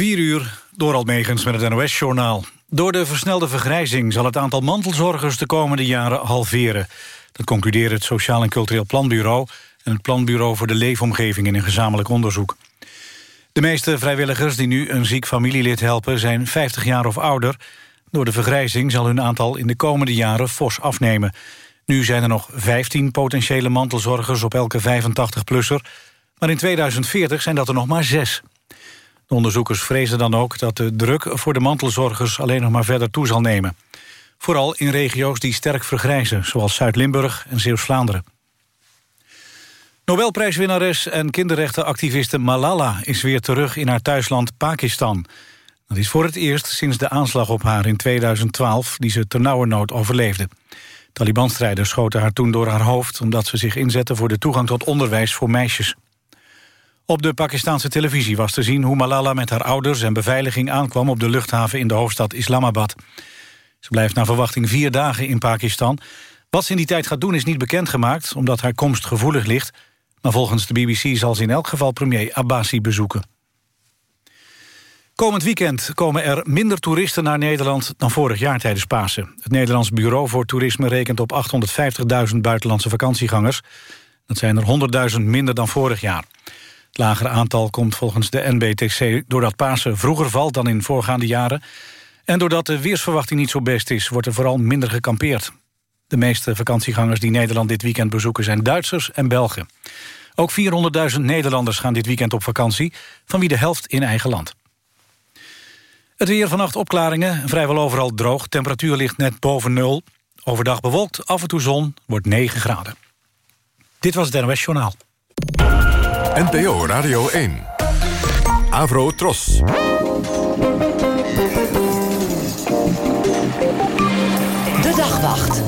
4 uur, door Almegens met het NOS-journaal. Door de versnelde vergrijzing zal het aantal mantelzorgers de komende jaren halveren. Dat concluderen het Sociaal en Cultureel Planbureau... en het Planbureau voor de Leefomgeving in een gezamenlijk onderzoek. De meeste vrijwilligers die nu een ziek familielid helpen... zijn 50 jaar of ouder. Door de vergrijzing zal hun aantal in de komende jaren fors afnemen. Nu zijn er nog 15 potentiële mantelzorgers op elke 85-plusser... maar in 2040 zijn dat er nog maar zes. De onderzoekers vrezen dan ook dat de druk voor de mantelzorgers alleen nog maar verder toe zal nemen. Vooral in regio's die sterk vergrijzen, zoals Zuid-Limburg en Zeeuws-Vlaanderen. Nobelprijswinnares en kinderrechtenactiviste Malala is weer terug in haar thuisland Pakistan. Dat is voor het eerst sinds de aanslag op haar in 2012, die ze ternauwernood overleefde. Taliban-strijders schoten haar toen door haar hoofd... omdat ze zich inzetten voor de toegang tot onderwijs voor meisjes. Op de Pakistanse televisie was te zien hoe Malala met haar ouders en beveiliging aankwam op de luchthaven in de hoofdstad Islamabad. Ze blijft naar verwachting vier dagen in Pakistan. Wat ze in die tijd gaat doen is niet bekendgemaakt, omdat haar komst gevoelig ligt. Maar volgens de BBC zal ze in elk geval premier Abbasi bezoeken. Komend weekend komen er minder toeristen naar Nederland dan vorig jaar tijdens Pasen. Het Nederlands Bureau voor Toerisme rekent op 850.000 buitenlandse vakantiegangers. Dat zijn er 100.000 minder dan vorig jaar. Het lagere aantal komt volgens de NBTC doordat Pasen vroeger valt dan in voorgaande jaren. En doordat de weersverwachting niet zo best is, wordt er vooral minder gekampeerd. De meeste vakantiegangers die Nederland dit weekend bezoeken zijn Duitsers en Belgen. Ook 400.000 Nederlanders gaan dit weekend op vakantie, van wie de helft in eigen land. Het weer vannacht opklaringen, vrijwel overal droog. Temperatuur ligt net boven nul. Overdag bewolkt, af en toe zon, wordt 9 graden. Dit was het NOS Journaal. NPO Radio 1. Avro Tros. De Dagwacht.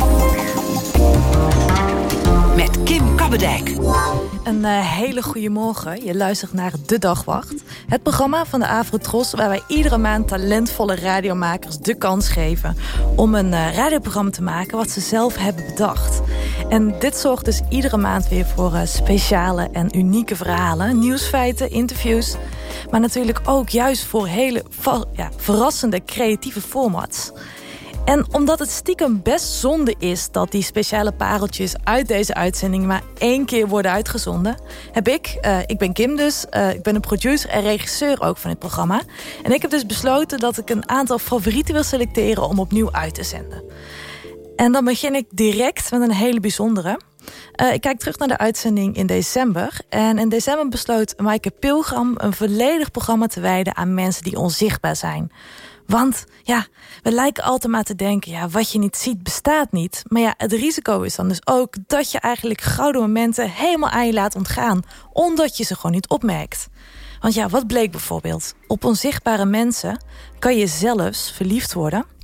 Met Kim Kabbedijk. Een uh, hele goede morgen. Je luistert naar De Dagwacht. Het programma van de Avrotros... waar wij iedere maand talentvolle radiomakers de kans geven... om een uh, radioprogramma te maken wat ze zelf hebben bedacht. En dit zorgt dus iedere maand weer voor uh, speciale en unieke verhalen... nieuwsfeiten, interviews... maar natuurlijk ook juist voor hele ja, verrassende creatieve formats... En omdat het stiekem best zonde is dat die speciale pareltjes uit deze uitzending maar één keer worden uitgezonden, heb ik, uh, ik ben Kim dus, uh, ik ben een producer en regisseur ook van dit programma. En ik heb dus besloten dat ik een aantal favorieten wil selecteren om opnieuw uit te zenden. En dan begin ik direct met een hele bijzondere. Uh, ik kijk terug naar de uitzending in december. En in december besloot Maaike Pilgram een volledig programma te wijden aan mensen die onzichtbaar zijn. Want ja, we lijken altijd maar te denken... ja, wat je niet ziet bestaat niet. Maar ja, het risico is dan dus ook... dat je eigenlijk gouden momenten helemaal aan je laat ontgaan... omdat je ze gewoon niet opmerkt. Want ja, wat bleek bijvoorbeeld? Op onzichtbare mensen kan je zelfs verliefd worden...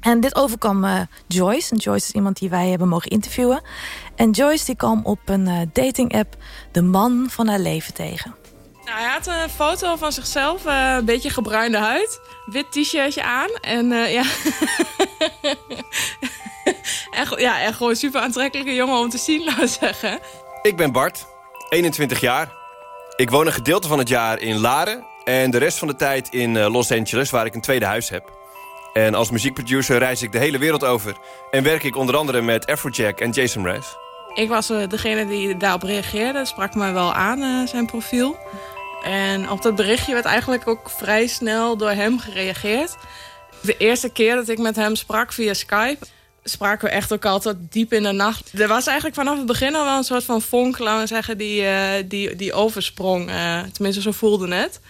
En dit overkwam uh, Joyce. En Joyce is iemand die wij hebben mogen interviewen. En Joyce die kwam op een uh, dating app de man van haar leven tegen. Nou, hij had een foto van zichzelf, uh, een beetje gebruinde huid, wit t-shirtje aan en uh, ja. en, ja, en gewoon super aantrekkelijke jongen om te zien, laten we zeggen. Ik ben Bart, 21 jaar. Ik woon een gedeelte van het jaar in Laren en de rest van de tijd in Los Angeles, waar ik een tweede huis heb. En als muziekproducer reis ik de hele wereld over en werk ik onder andere met Afrojack en Jason Mraz. Ik was degene die daarop reageerde, sprak me wel aan, zijn profiel. En op dat berichtje werd eigenlijk ook vrij snel door hem gereageerd. De eerste keer dat ik met hem sprak via Skype... spraken we echt ook altijd diep in de nacht. Er was eigenlijk vanaf het begin al wel een soort van vonk, laten we zeggen... die, uh, die, die oversprong. Tenminste, zo voelde het.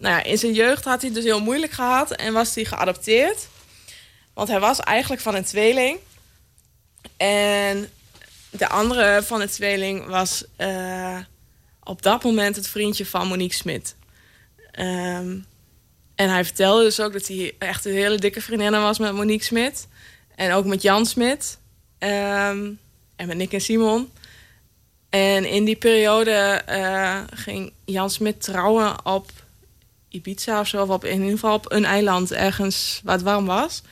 Nou ja, in zijn jeugd had hij het dus heel moeilijk gehad... en was hij geadopteerd. Want hij was eigenlijk van een tweeling. En de andere van de tweeling was... Uh, op dat moment het vriendje van Monique Smit. Um, en hij vertelde dus ook dat hij echt een hele dikke vriendin was met Monique Smit. En ook met Jan Smit. Um, en met Nick en Simon. En in die periode uh, ging Jan Smit trouwen op Ibiza of zo. Of op, in ieder geval op een eiland ergens waar het warm was.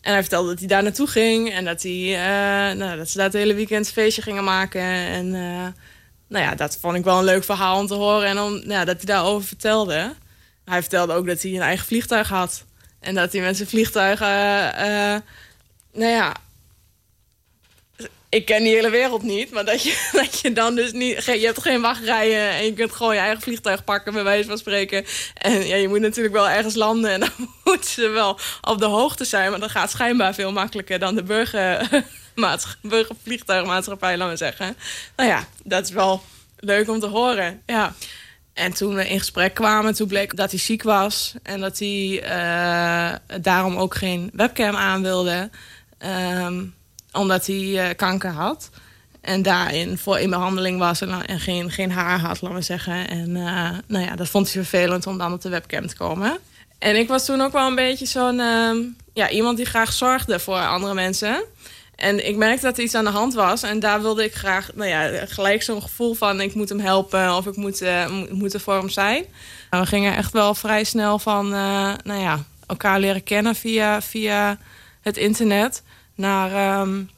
En hij vertelde dat hij daar naartoe ging. En dat, hij, uh, nou, dat ze daar het hele weekend feestje gingen maken. En... Uh, nou ja, dat vond ik wel een leuk verhaal om te horen. En om, ja, dat hij daarover vertelde. hij vertelde ook dat hij een eigen vliegtuig had. En dat hij met zijn vliegtuigen... eh, nou ja, ik ken die hele wereld niet, maar dat je, dat je dan dus niet... Je hebt geen wachtrijen en je kunt gewoon je eigen vliegtuig pakken, bij wijze van spreken. En ja, je moet natuurlijk wel ergens landen en dan moeten ze wel op de hoogte zijn. Maar dat gaat schijnbaar veel makkelijker dan de burger, burgervliegtuigmaatschappij, laten we zeggen. Nou ja, dat is wel leuk om te horen, ja. En toen we in gesprek kwamen, toen bleek dat hij ziek was. En dat hij uh, daarom ook geen webcam aan wilde. Um, omdat hij uh, kanker had. En daarin voor in behandeling was en, en geen, geen haar had, laten we zeggen. En uh, nou ja, dat vond hij vervelend om dan op de webcam te komen. En ik was toen ook wel een beetje zo'n... Uh, ja, iemand die graag zorgde voor andere mensen. En ik merkte dat er iets aan de hand was. En daar wilde ik graag nou ja, gelijk zo'n gevoel van... ik moet hem helpen of ik moet, uh, moet er voor hem zijn. we gingen echt wel vrij snel van nou ja, elkaar leren kennen via, via het internet naar um,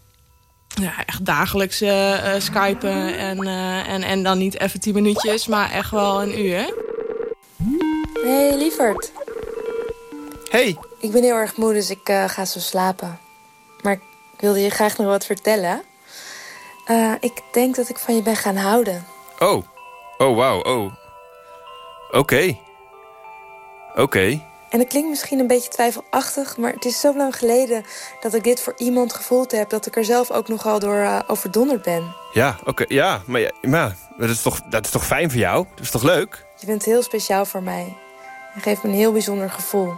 ja, echt dagelijks uh, skypen. En, uh, en, en dan niet even tien minuutjes, maar echt wel een uur. Hey, lieverd. Hey. Ik ben heel erg moe, dus ik uh, ga zo slapen. Maar ik wilde je graag nog wat vertellen. ik denk dat ik van je ben gaan houden. Oh. Oh, wauw. Oh. Oké. Okay. Oké. Okay. En het klinkt misschien een beetje twijfelachtig, maar het is zo lang geleden dat ik dit voor iemand gevoeld heb dat ik er zelf ook nogal door uh, overdonderd ben. Ja, oké, okay, ja, maar, ja, maar dat, is toch, dat is toch fijn voor jou? Dat is toch leuk? Je bent heel speciaal voor mij. Je geeft me een heel bijzonder gevoel.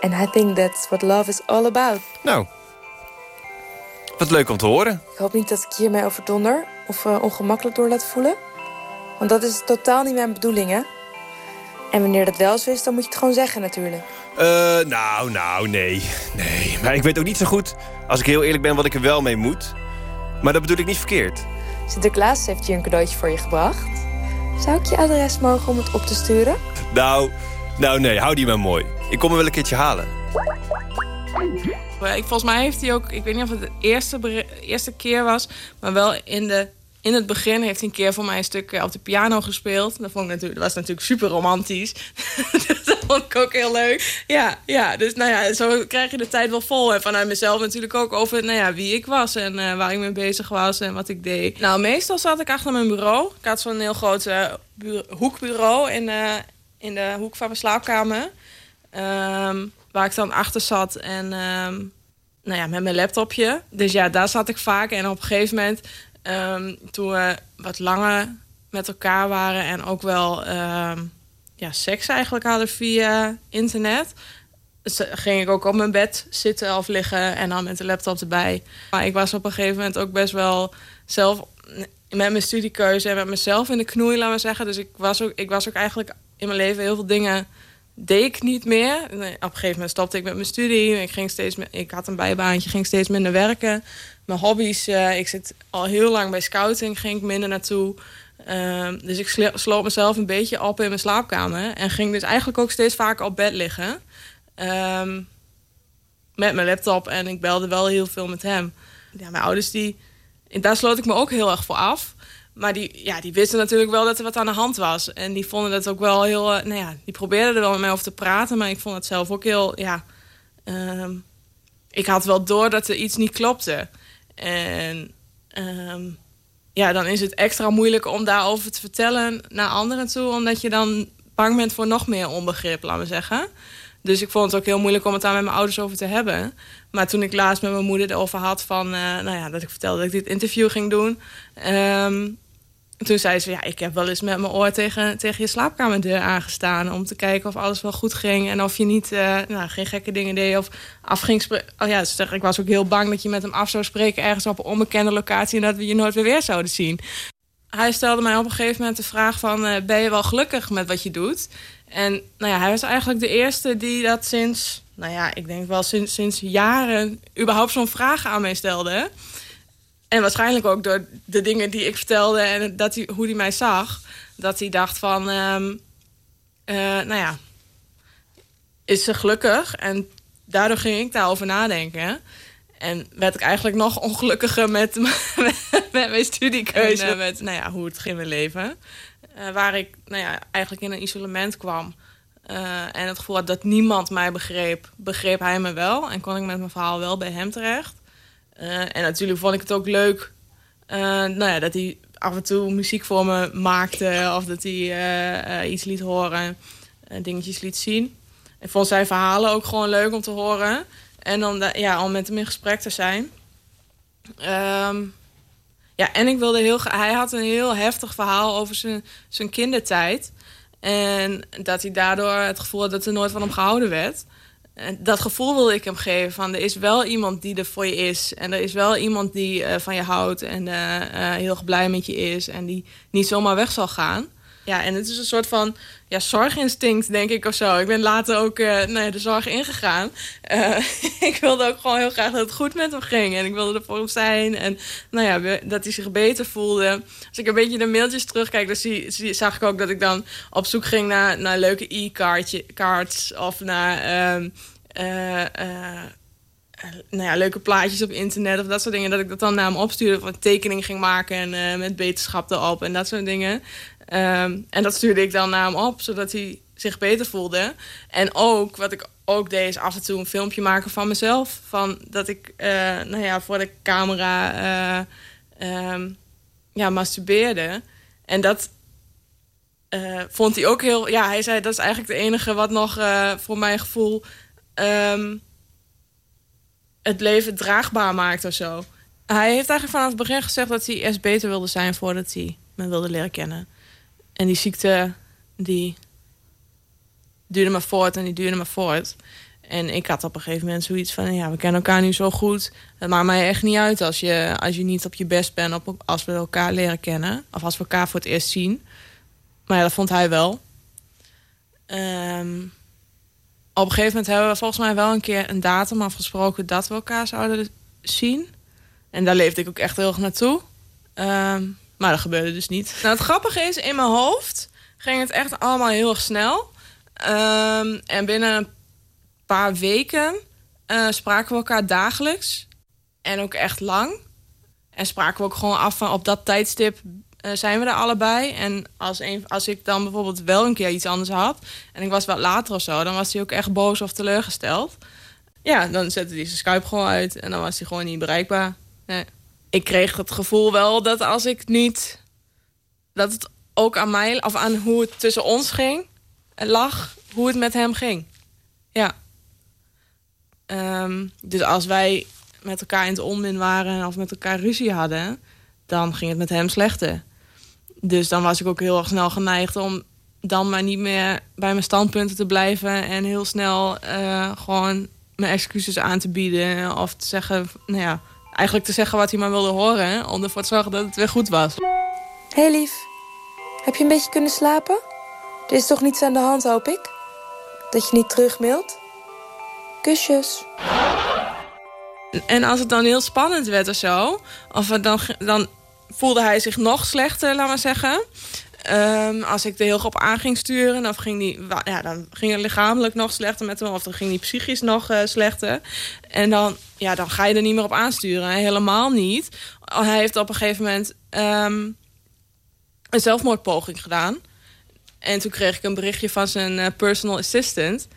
And I think that's what love is all about. Nou, wat leuk om te horen. Ik hoop niet dat ik hiermee overdonder of uh, ongemakkelijk door laat voelen. Want dat is totaal niet mijn bedoeling, hè? En wanneer dat wel zo is, dan moet je het gewoon zeggen natuurlijk. Uh, nou, nou, nee. Nee, maar ik weet ook niet zo goed, als ik heel eerlijk ben, wat ik er wel mee moet. Maar dat bedoel ik niet verkeerd. Sinterklaas heeft je een cadeautje voor je gebracht. Zou ik je adres mogen om het op te sturen? Nou, nou nee, hou die maar mooi. Ik kom hem wel een keertje halen. Ik, volgens mij heeft hij ook, ik weet niet of het de eerste, eerste keer was... maar wel in de in het begin heeft hij een keer voor mij een stuk op de piano gespeeld. Dat, vond ik natuurlijk, dat was natuurlijk super romantisch. Dus dat vond ik ook heel leuk. Ja, ja, dus nou ja, zo krijg je de tijd wel vol. En vanuit mezelf natuurlijk ook over nou ja, wie ik was en uh, waar ik mee bezig was en wat ik deed. Nou, meestal zat ik achter mijn bureau. Ik had zo'n heel groot uh, hoekbureau in, in de hoek van mijn slaapkamer. Um, waar ik dan achter zat en um, nou ja, met mijn laptopje. Dus ja, daar zat ik vaak. En op een gegeven moment Um, toen we wat langer met elkaar waren en ook wel um, ja, seks eigenlijk hadden via internet. Dus ging ik ook op mijn bed zitten of liggen en dan met de laptop erbij. Maar ik was op een gegeven moment ook best wel zelf met mijn studiekeuze en met mezelf in de knoei, laten we zeggen. Dus ik was ook, ik was ook eigenlijk in mijn leven heel veel dingen deed ik niet meer. Nee, op een gegeven moment stopte ik met mijn studie. Ik, ging steeds, ik had een bijbaantje, ging steeds minder werken mijn hobby's. Uh, ik zit al heel lang bij scouting, ging ik minder naartoe. Uh, dus ik sloot mezelf een beetje op in mijn slaapkamer. En ging dus eigenlijk ook steeds vaker op bed liggen. Um, met mijn laptop. En ik belde wel heel veel met hem. Ja, mijn ouders, die, daar sloot ik me ook heel erg voor af. Maar die, ja, die wisten natuurlijk wel dat er wat aan de hand was. En die vonden dat ook wel heel... Uh, nou ja, die probeerden er wel met mij over te praten. Maar ik vond het zelf ook heel... Ja, um, ik had wel door dat er iets niet klopte. En um, ja, dan is het extra moeilijk om daarover te vertellen naar anderen toe. Omdat je dan bang bent voor nog meer onbegrip, laten we zeggen. Dus ik vond het ook heel moeilijk om het daar met mijn ouders over te hebben. Maar toen ik laatst met mijn moeder erover had van... Uh, nou ja, dat ik vertelde dat ik dit interview ging doen... Um, toen zei ze, ja, ik heb wel eens met mijn oor tegen, tegen je slaapkamerdeur aangestaan... om te kijken of alles wel goed ging en of je niet uh, nou, geen gekke dingen deed of af ging. Oh ja, dus ik was ook heel bang dat je met hem af zou spreken ergens op een onbekende locatie... en dat we je nooit weer weer zouden zien. Hij stelde mij op een gegeven moment de vraag van, uh, ben je wel gelukkig met wat je doet? En nou ja, hij was eigenlijk de eerste die dat sinds, nou ja, ik denk wel sinds, sinds jaren... überhaupt zo'n vraag aan mij stelde... En waarschijnlijk ook door de dingen die ik vertelde en dat hij, hoe hij mij zag. Dat hij dacht van, um, uh, nou ja, is ze gelukkig? En daardoor ging ik daarover nadenken. En werd ik eigenlijk nog ongelukkiger met, met, mijn studiekeuze. Met nou ja, hoe het ging in mijn leven. eh, waar ik nou ja, eigenlijk in een isolement kwam. eh, en het gevoel had dat niemand mij begreep, begreep hij me wel. En kon ik met mijn verhaal wel bij hem terecht. Eh, en natuurlijk vond ik het ook leuk eh, nou ja, dat hij af en toe muziek voor me maakte. Of dat hij eh, iets liet horen, dingetjes liet zien. Ik vond zijn verhalen ook gewoon leuk om te horen. En dan da- ja, om met hem in gesprek te zijn. Ehm, ja, en ik wilde heel... Hij had een heel heftig verhaal over zijn, zijn kindertijd. En dat hij daardoor het gevoel had dat er nooit van hem gehouden werd. Dat gevoel wilde ik hem geven. Van er is wel iemand die er voor je is. En er is wel iemand die eh, van je houdt. En eh, eh, heel blij met je is. En die niet zomaar weg zal gaan. Ja, en het is een soort van ja, zorginstinct, denk ik, of zo. Ik ben later ook ja, de zorg ingegaan. Eh, ik wilde ook gewoon heel graag dat het goed met hem ging. En ik wilde er voor hem zijn. En nou ja, dat hij zich beter voelde. Als ik een beetje de mailtjes terugkijk, dan zie, zag ik ook dat ik dan op zoek ging naar, naar leuke e-cards. Of naar ehm, eh, nou ja, leuke plaatjes op internet of dat soort dingen. Dat ik dat dan naar hem opstuurde. Of een tekening ging maken en met beterschap erop en dat soort dingen. Ehm, en dat stuurde ik dan naar hem op, zodat hij zich beter voelde. En ook, wat ik ook deed, is af en toe een filmpje maken van mezelf. Van dat ik, eh, nou ja, voor de camera eh, ehm, ja, masturbeerde. En dat eh, vond hij ook heel... Ja, hij zei, dat is eigenlijk het enige wat nog voor mijn gevoel... ehm, het leven draagbaar maakt of zo. Hij heeft eigenlijk vanaf het begin gezegd dat hij eerst beter wilde zijn voordat hij me wilde leren kennen. En die ziekte, die duurde maar voort en die duurde maar voort. En ik had op een gegeven moment zoiets van... ja, we kennen elkaar nu zo goed. Het maakt mij echt niet uit als je, als je niet op je best bent... Als we elkaar leren kennen. Of als we elkaar voor het eerst zien. Maar ja, dat vond hij wel. Ehm, op een gegeven moment hebben we volgens mij wel een keer een datum afgesproken... dat we elkaar zouden zien. En daar leefde ik ook echt heel erg naartoe. Ehm, maar dat gebeurde dus niet. Nou, het grappige is, in mijn hoofd ging het echt allemaal heel erg snel. Ehm, en binnen een paar weken eh, spraken we elkaar dagelijks. En ook echt lang. En spraken we ook gewoon af van op dat tijdstip eh, zijn we er allebei. En als, als ik dan bijvoorbeeld wel een keer iets anders had... en ik was wat later of zo... dan was hij ook echt boos of teleurgesteld. Ja, dan zette hij zijn Skype gewoon uit... en dan was hij gewoon niet bereikbaar. Nee. Ik kreeg het gevoel wel dat als ik niet... dat het ook aan mij... of aan hoe het tussen ons ging... lag hoe het met hem ging. Ja. Ehm, dus als wij met elkaar in het onmin waren... of met elkaar ruzie hadden... dan ging het met hem slechter. Dus dan was ik ook heel erg snel geneigd om dan maar niet meer bij mijn standpunten te blijven en heel snel eh, gewoon mijn excuses aan te bieden of te zeggen, nou ja, eigenlijk te zeggen wat hij maar wilde horen, om ervoor te zorgen dat het weer goed was. Hé lief, heb je een beetje kunnen slapen? Er is toch niets aan de hand, hoop ik? Dat je niet terugmailt? Kusjes. En als het dan heel spannend werd of zo, of dan, dan voelde hij zich nog slechter, laat maar zeggen. Ehm, als ik er heel op aan ging sturen, dan ging, die, ja, dan ging het lichamelijk nog slechter met hem, of dan ging hij psychisch nog eh, slechter. En dan, ja, dan ga je er niet meer op aansturen. Helemaal niet. Hij heeft op een gegeven moment ehm, een zelfmoordpoging gedaan. En toen kreeg ik een berichtje van zijn eh, personal assistant.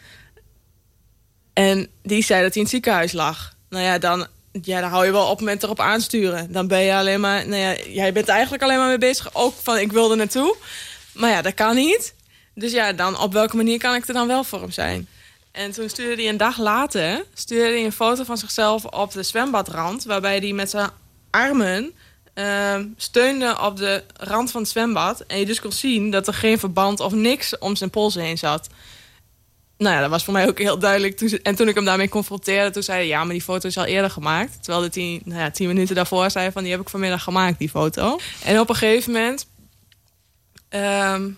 En die zei dat hij in het ziekenhuis lag. Nou ja, dan, ja, dan hou je wel op moment erop aansturen. Dan ben je alleen maar... Nou ja, jij bent eigenlijk alleen maar mee bezig. Ook van, ik wil er naartoe. Maar ja, dat kan niet. Dus ja, dan op welke manier kan ik er dan wel voor hem zijn? En toen stuurde hij een dag later... stuurde hij een foto van zichzelf op de zwembadrand... waarbij hij met zijn armen ehm, steunde op de rand van het zwembad. En je dus kon zien dat er geen verband of niks om zijn polsen heen zat. Nou ja, dat was voor mij ook heel duidelijk. Toen, en toen ik hem daarmee confronteerde, toen zei hij... ja, maar die foto is al eerder gemaakt. Terwijl hij nou ja, tien minuten daarvoor zei van... die heb ik vanmiddag gemaakt, die foto. En op een gegeven moment... ehm,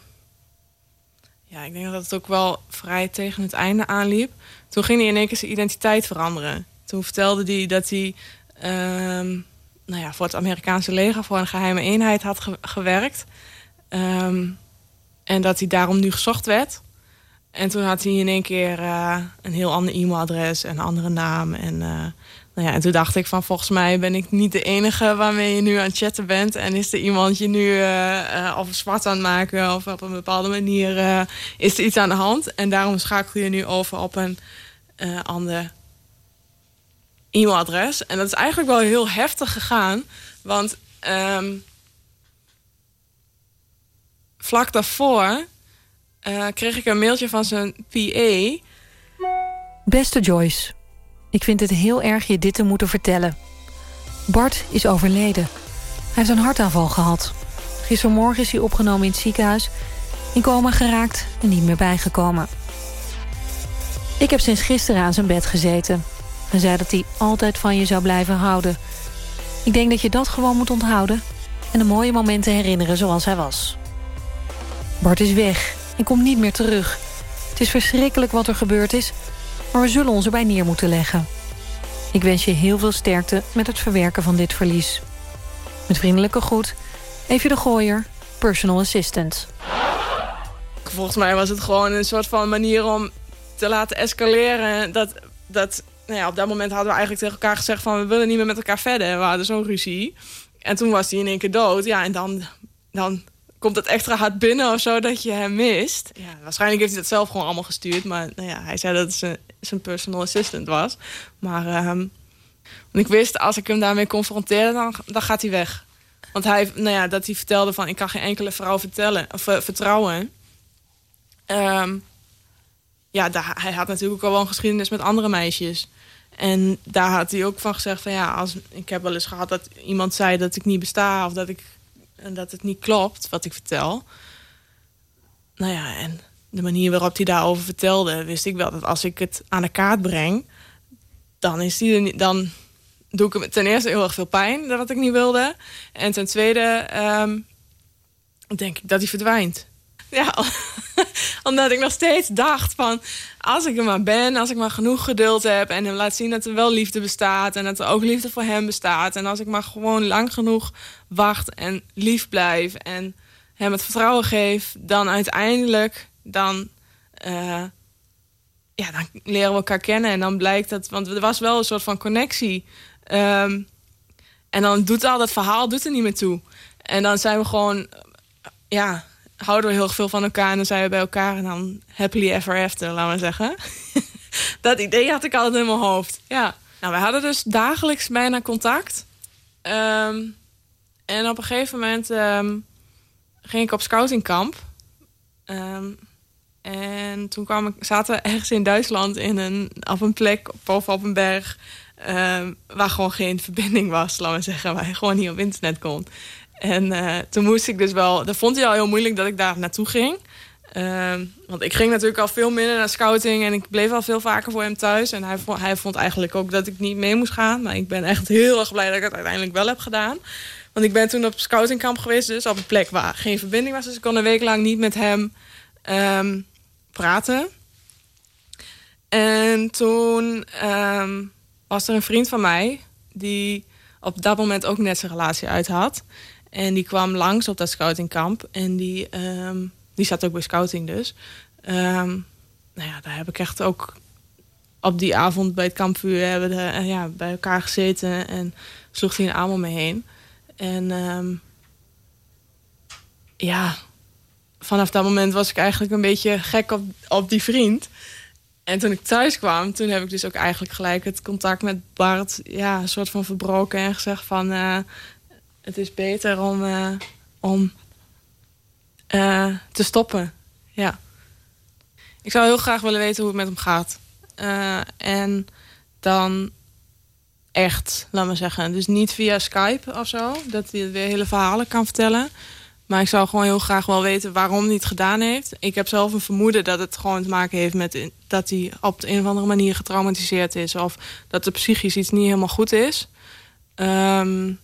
ja, ik denk dat het ook wel vrij tegen het einde aanliep. Toen ging hij in één keer zijn identiteit veranderen. Toen vertelde hij dat hij... ehm, nou ja, voor het Amerikaanse leger... voor een geheime eenheid had ge- gewerkt. Ehm, en dat hij daarom nu gezocht werd... En toen had hij in één keer eh, een heel ander e-mailadres en een andere naam. En eh, Nou ja, en toen dacht ik van volgens mij ben ik niet de enige waarmee je nu aan het chatten bent. En is er iemand je nu uh, of zwart aan het maken of op een bepaalde manier is er iets aan de hand. En daarom schakel je nu over op een ander e-mailadres. En dat is eigenlijk wel heel heftig gegaan. Want um, vlak daarvoor kreeg ik een mailtje van zijn PA. Beste Joyce, ik vind het heel erg je dit te moeten vertellen. Bart is overleden. Hij heeft een hartaanval gehad. Gistermorgen is hij opgenomen in het ziekenhuis... in coma geraakt en niet meer bijgekomen. Ik heb sinds gisteren aan zijn bed gezeten. Hij zei dat hij altijd van je zou blijven houden. Ik denk dat je dat gewoon moet onthouden... en de mooie momenten herinneren zoals hij was. Bart is weg en komt niet meer terug. Het is verschrikkelijk wat er gebeurd is maar we zullen ons erbij neer moeten leggen. Ik wens je heel veel sterkte met het verwerken van dit verlies. Met vriendelijke groet, Even de Gooier, personal assistant. Volgens mij was het gewoon een soort van manier om te laten escaleren. Dat, dat, nou ja, op dat moment hadden we eigenlijk tegen elkaar gezegd van... we willen niet meer met elkaar verder. We hadden zo'n ruzie. En toen was hij in één keer dood. Ja, en dan, dan komt het extra hard binnen of zo dat je hem mist. Ja, waarschijnlijk heeft hij dat zelf gewoon allemaal gestuurd. Maar nou ja, hij zei dat het zijn, zijn personal assistant was. Maar um, ik wist, als ik hem daarmee confronteerde, dan, dan gaat hij weg. Want hij, nou ja, dat hij vertelde van... ik kan geen enkele vrouw vertellen, of, uh, vertrouwen. Um, ja, daar, hij had natuurlijk ook al wel een geschiedenis met andere meisjes. En daar had hij ook van gezegd van ja, als, ik heb wel eens gehad dat iemand zei dat ik niet besta of dat ik en dat het niet klopt wat ik vertel. Nou ja, en de manier waarop hij daarover vertelde, wist ik wel dat als ik het aan de kaart breng, dan, is die dan doe ik hem ten eerste heel erg veel pijn, dat ik niet wilde. En ten tweede um, denk ik dat hij verdwijnt. Ja, omdat ik nog steeds dacht van... als ik er maar ben, als ik maar genoeg geduld heb... en hem laat zien dat er wel liefde bestaat... en dat er ook liefde voor hem bestaat... en als ik maar gewoon lang genoeg wacht en lief blijf... en hem het vertrouwen geef, dan uiteindelijk... dan, uh, ja, dan leren we elkaar kennen en dan blijkt dat... want er was wel een soort van connectie... Um, en dan doet al dat verhaal doet er niet meer toe. En dan zijn we gewoon... ja, houden we heel veel van elkaar en dan zijn we bij elkaar en dan happily ever after, laten we zeggen. dat idee had ik altijd in mijn hoofd. Ja. Nou, we hadden dus dagelijks bijna contact. Um, en op een gegeven moment um, ging ik op scoutingkamp. Um, en toen kwam ik, zaten ergens in Duitsland in een, op een plek boven op een berg... waar gewoon geen verbinding was, laten we zeggen. Waar je gewoon niet op internet kon. En uh, toen moest ik dus wel... Dat vond hij al heel moeilijk dat ik daar naartoe ging. Uh, want ik ging natuurlijk al veel minder naar scouting... en ik bleef al veel vaker voor hem thuis. En hij vond, hij vond eigenlijk ook dat ik niet mee moest gaan. Maar ik ben echt heel erg blij dat ik het uiteindelijk wel heb gedaan. Want ik ben toen op scoutingkamp geweest... dus op een plek waar geen verbinding was. Dus ik kon een week lang niet met hem um, praten. En toen um, was er een vriend van mij... die op dat moment ook net zijn relatie uit had... En die kwam langs op dat scoutingkamp. En die, um, die zat ook bij scouting dus. Um, nou ja, daar heb ik echt ook op die avond bij het kampvuur hebben de, ja, bij elkaar gezeten. En sloeg hij een arm heen. En um, ja, vanaf dat moment was ik eigenlijk een beetje gek op, op die vriend. En toen ik thuis kwam, toen heb ik dus ook eigenlijk gelijk het contact met Bart... ja, een soort van verbroken en gezegd van... Uh, het is beter om, uh, om uh, te stoppen. Ja. Ik zou heel graag willen weten hoe het met hem gaat. Uh, en dan echt, laat maar zeggen. Dus niet via Skype of zo. Dat hij weer hele verhalen kan vertellen. Maar ik zou gewoon heel graag wel weten waarom hij het gedaan heeft. Ik heb zelf een vermoeden dat het gewoon te maken heeft met... dat hij op de een of andere manier getraumatiseerd is. Of dat er psychisch iets niet helemaal goed is. Um,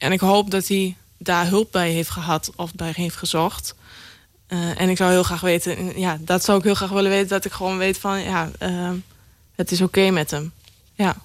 en ik hoop dat hij daar hulp bij heeft gehad of bij heeft gezocht. Uh, en ik zou heel graag weten, ja, dat zou ik heel graag willen weten... dat ik gewoon weet van, ja, uh, het is oké met hem. Ja.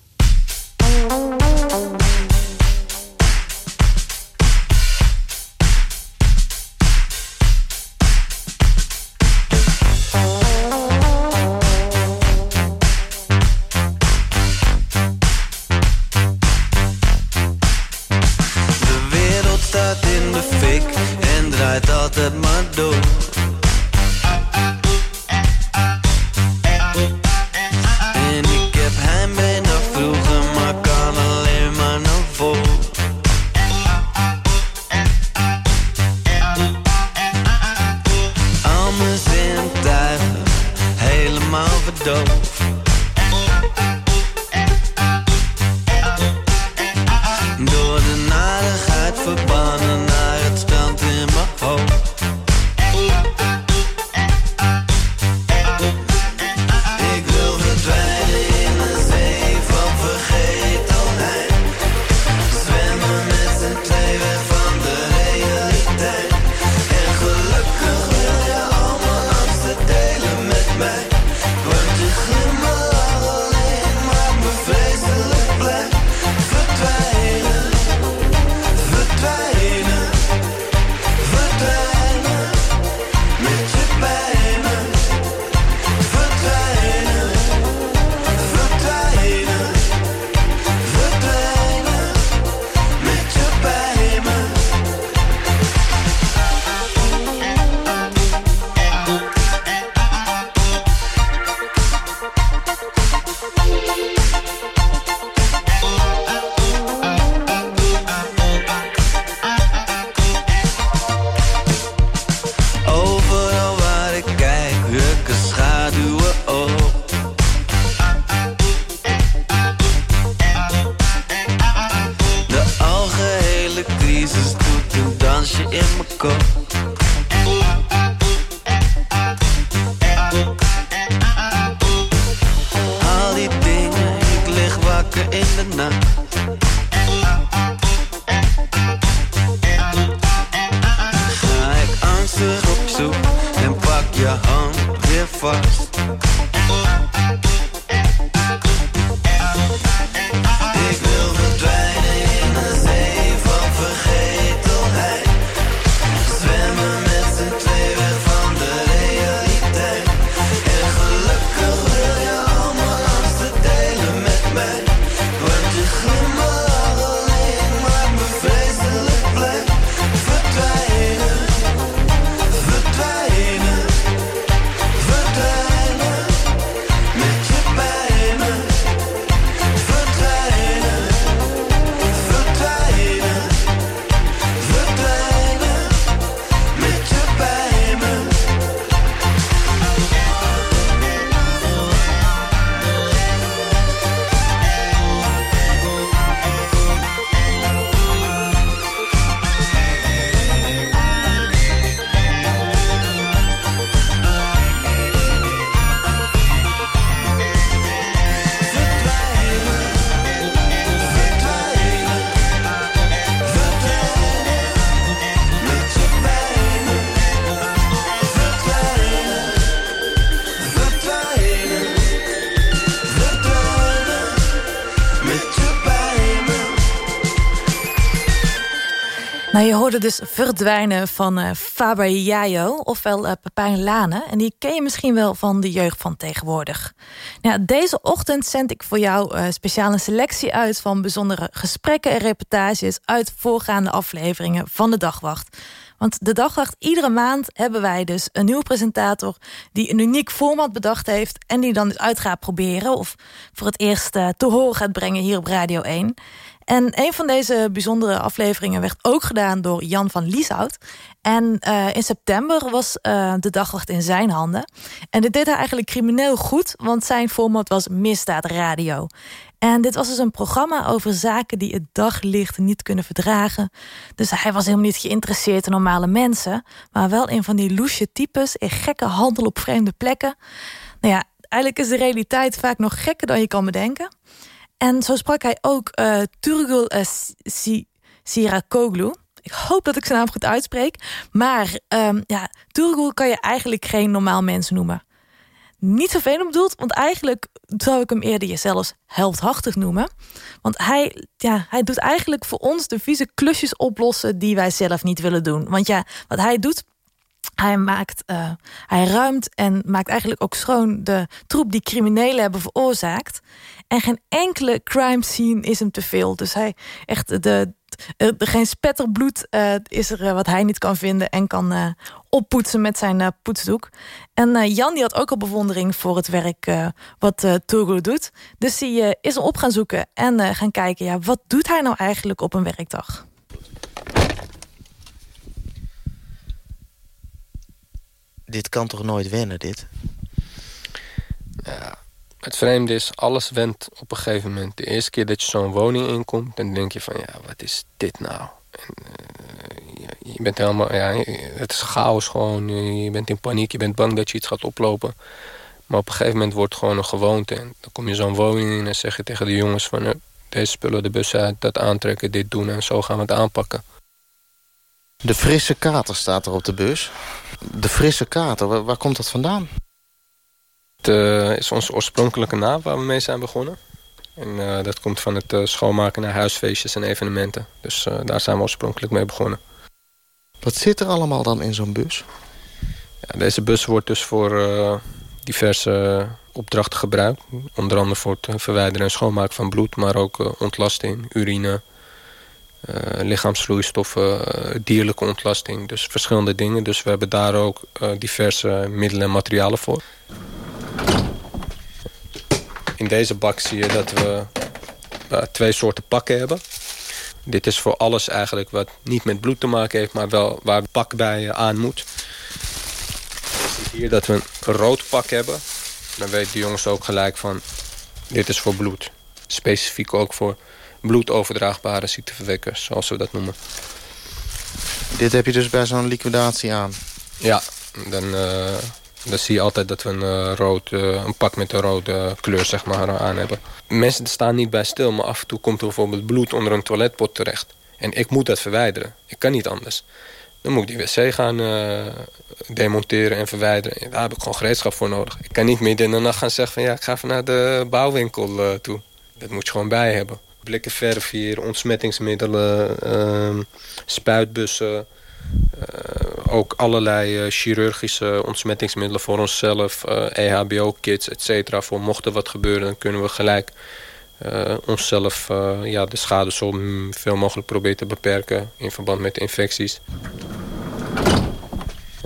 Hoorde dus Verdwijnen van eh Faber Jajo, ofwel eh Pepijn Lane. En die ken je misschien wel van de jeugd van tegenwoordig. Nou, deze ochtend zend ik voor jou eh, speciaal een selectie uit... van bijzondere gesprekken en reportages... uit voorgaande afleveringen van de Dagwacht. Want de Dagwacht, iedere maand hebben wij dus een nieuwe presentator... die een uniek format bedacht heeft... en die dan dus uit gaat proberen... of voor het eerst te horen gaat brengen hier op Radio 1... En een van deze bijzondere afleveringen werd ook gedaan door Jan van Lieshout. En uh, in september was uh, de dagwacht in zijn handen. En dit deed hij eigenlijk crimineel goed, want zijn format was misdaadradio. En dit was dus een programma over zaken die het daglicht niet kunnen verdragen. Dus hij was helemaal niet geïnteresseerd in normale mensen... maar wel in van die loesje types in gekke handel op vreemde plekken. Nou ja, eigenlijk is de realiteit vaak nog gekker dan je kan bedenken... En zo sprak hij ook uh, Turgul uh, Sirakoglu. Ik hoop dat ik zijn naam goed uitspreek. Maar um, ja, Turgul kan je eigenlijk geen normaal mens noemen. Niet vervelend bedoeld, want eigenlijk zou ik hem eerder jezelf noemen. Want hij, ja, hij doet eigenlijk voor ons de vieze klusjes oplossen die wij zelf niet willen doen. Want ja, wat hij doet, hij, maakt, uh, hij ruimt en maakt eigenlijk ook schoon de troep die criminelen hebben veroorzaakt. En geen enkele crime scene is hem te veel. Dus hij echt de, de, de geen spetterbloed uh, is er uh, wat hij niet kan vinden en kan uh, oppoetsen met zijn poetsdoek. En Jan die had ook al bewondering voor het werk wat uh, Togo doet. Dus die is hem op gaan zoeken en gaan kijken, ja, wat doet hij nou eigenlijk op een werkdag? Dit kan toch nooit wennen, dit? Ja, het vreemde is, alles went op een gegeven moment. De eerste keer dat je zo'n woning inkomt, dan denk je van... ja, wat is dit nou? En, uh, je, bent helemaal... Ja, het is chaos gewoon. Je bent in paniek, je bent bang dat je iets gaat oplopen. Maar op een gegeven moment wordt het gewoon een gewoonte. En dan kom je zo'n woning in en zeg je tegen de jongens van... deze spullen de bus uit, dat aantrekken, dit doen en zo gaan we het aanpakken. De frisse kater staat er op de bus. De frisse kater, waar komt dat vandaan? Uh, is onze oorspronkelijke naam waar we mee zijn begonnen. En uh, dat komt van het uh, schoonmaken naar huisfeestjes en evenementen. Dus daar zijn we oorspronkelijk mee begonnen. Wat zit er allemaal dan in zo'n bus? Ja, deze bus wordt dus voor diverse opdrachten gebruikt. Onder andere voor het verwijderen en schoonmaken van bloed... maar ook ontlasting, urine, lichaamsvloeistoffen, dierlijke ontlasting. Dus verschillende dingen. Dus we hebben daar ook diverse middelen en materialen voor. In deze bak zie je dat we twee soorten pakken hebben. Dit is voor alles eigenlijk wat niet met bloed te maken heeft... maar wel waar pak bij aan moet. Je ziet hier dat we een rood pak hebben. Dan weten de jongens ook gelijk van... dit is voor bloed. Specifiek ook voor bloedoverdraagbare ziekteverwekkers, zoals we dat noemen. Dit heb je dus bij zo'n liquidatie aan? Ja, dan, uh, dan zie je altijd dat we een, uh, rood, uh, een pak met een rode kleur zeg maar, aan hebben. Mensen staan niet bij stil, maar af en toe komt er bijvoorbeeld bloed onder een toiletpot terecht. En ik moet dat verwijderen. Ik kan niet anders. Dan moet ik die wc gaan demonteren en verwijderen. Daar heb ik gewoon gereedschap voor nodig. Ik kan niet midden in de nacht gaan zeggen van ja, ik ga even naar de bouwwinkel toe. Dat moet je gewoon bij hebben blikken verf hier, ontsmettingsmiddelen, uh, spuitbussen. Uh, ook allerlei uh, chirurgische ontsmettingsmiddelen voor onszelf, EHBO-kits, et cetera. Voor mocht er wat gebeuren, dan kunnen we gelijk onszelf ja, de schade zo veel mogelijk proberen te beperken in verband met infecties.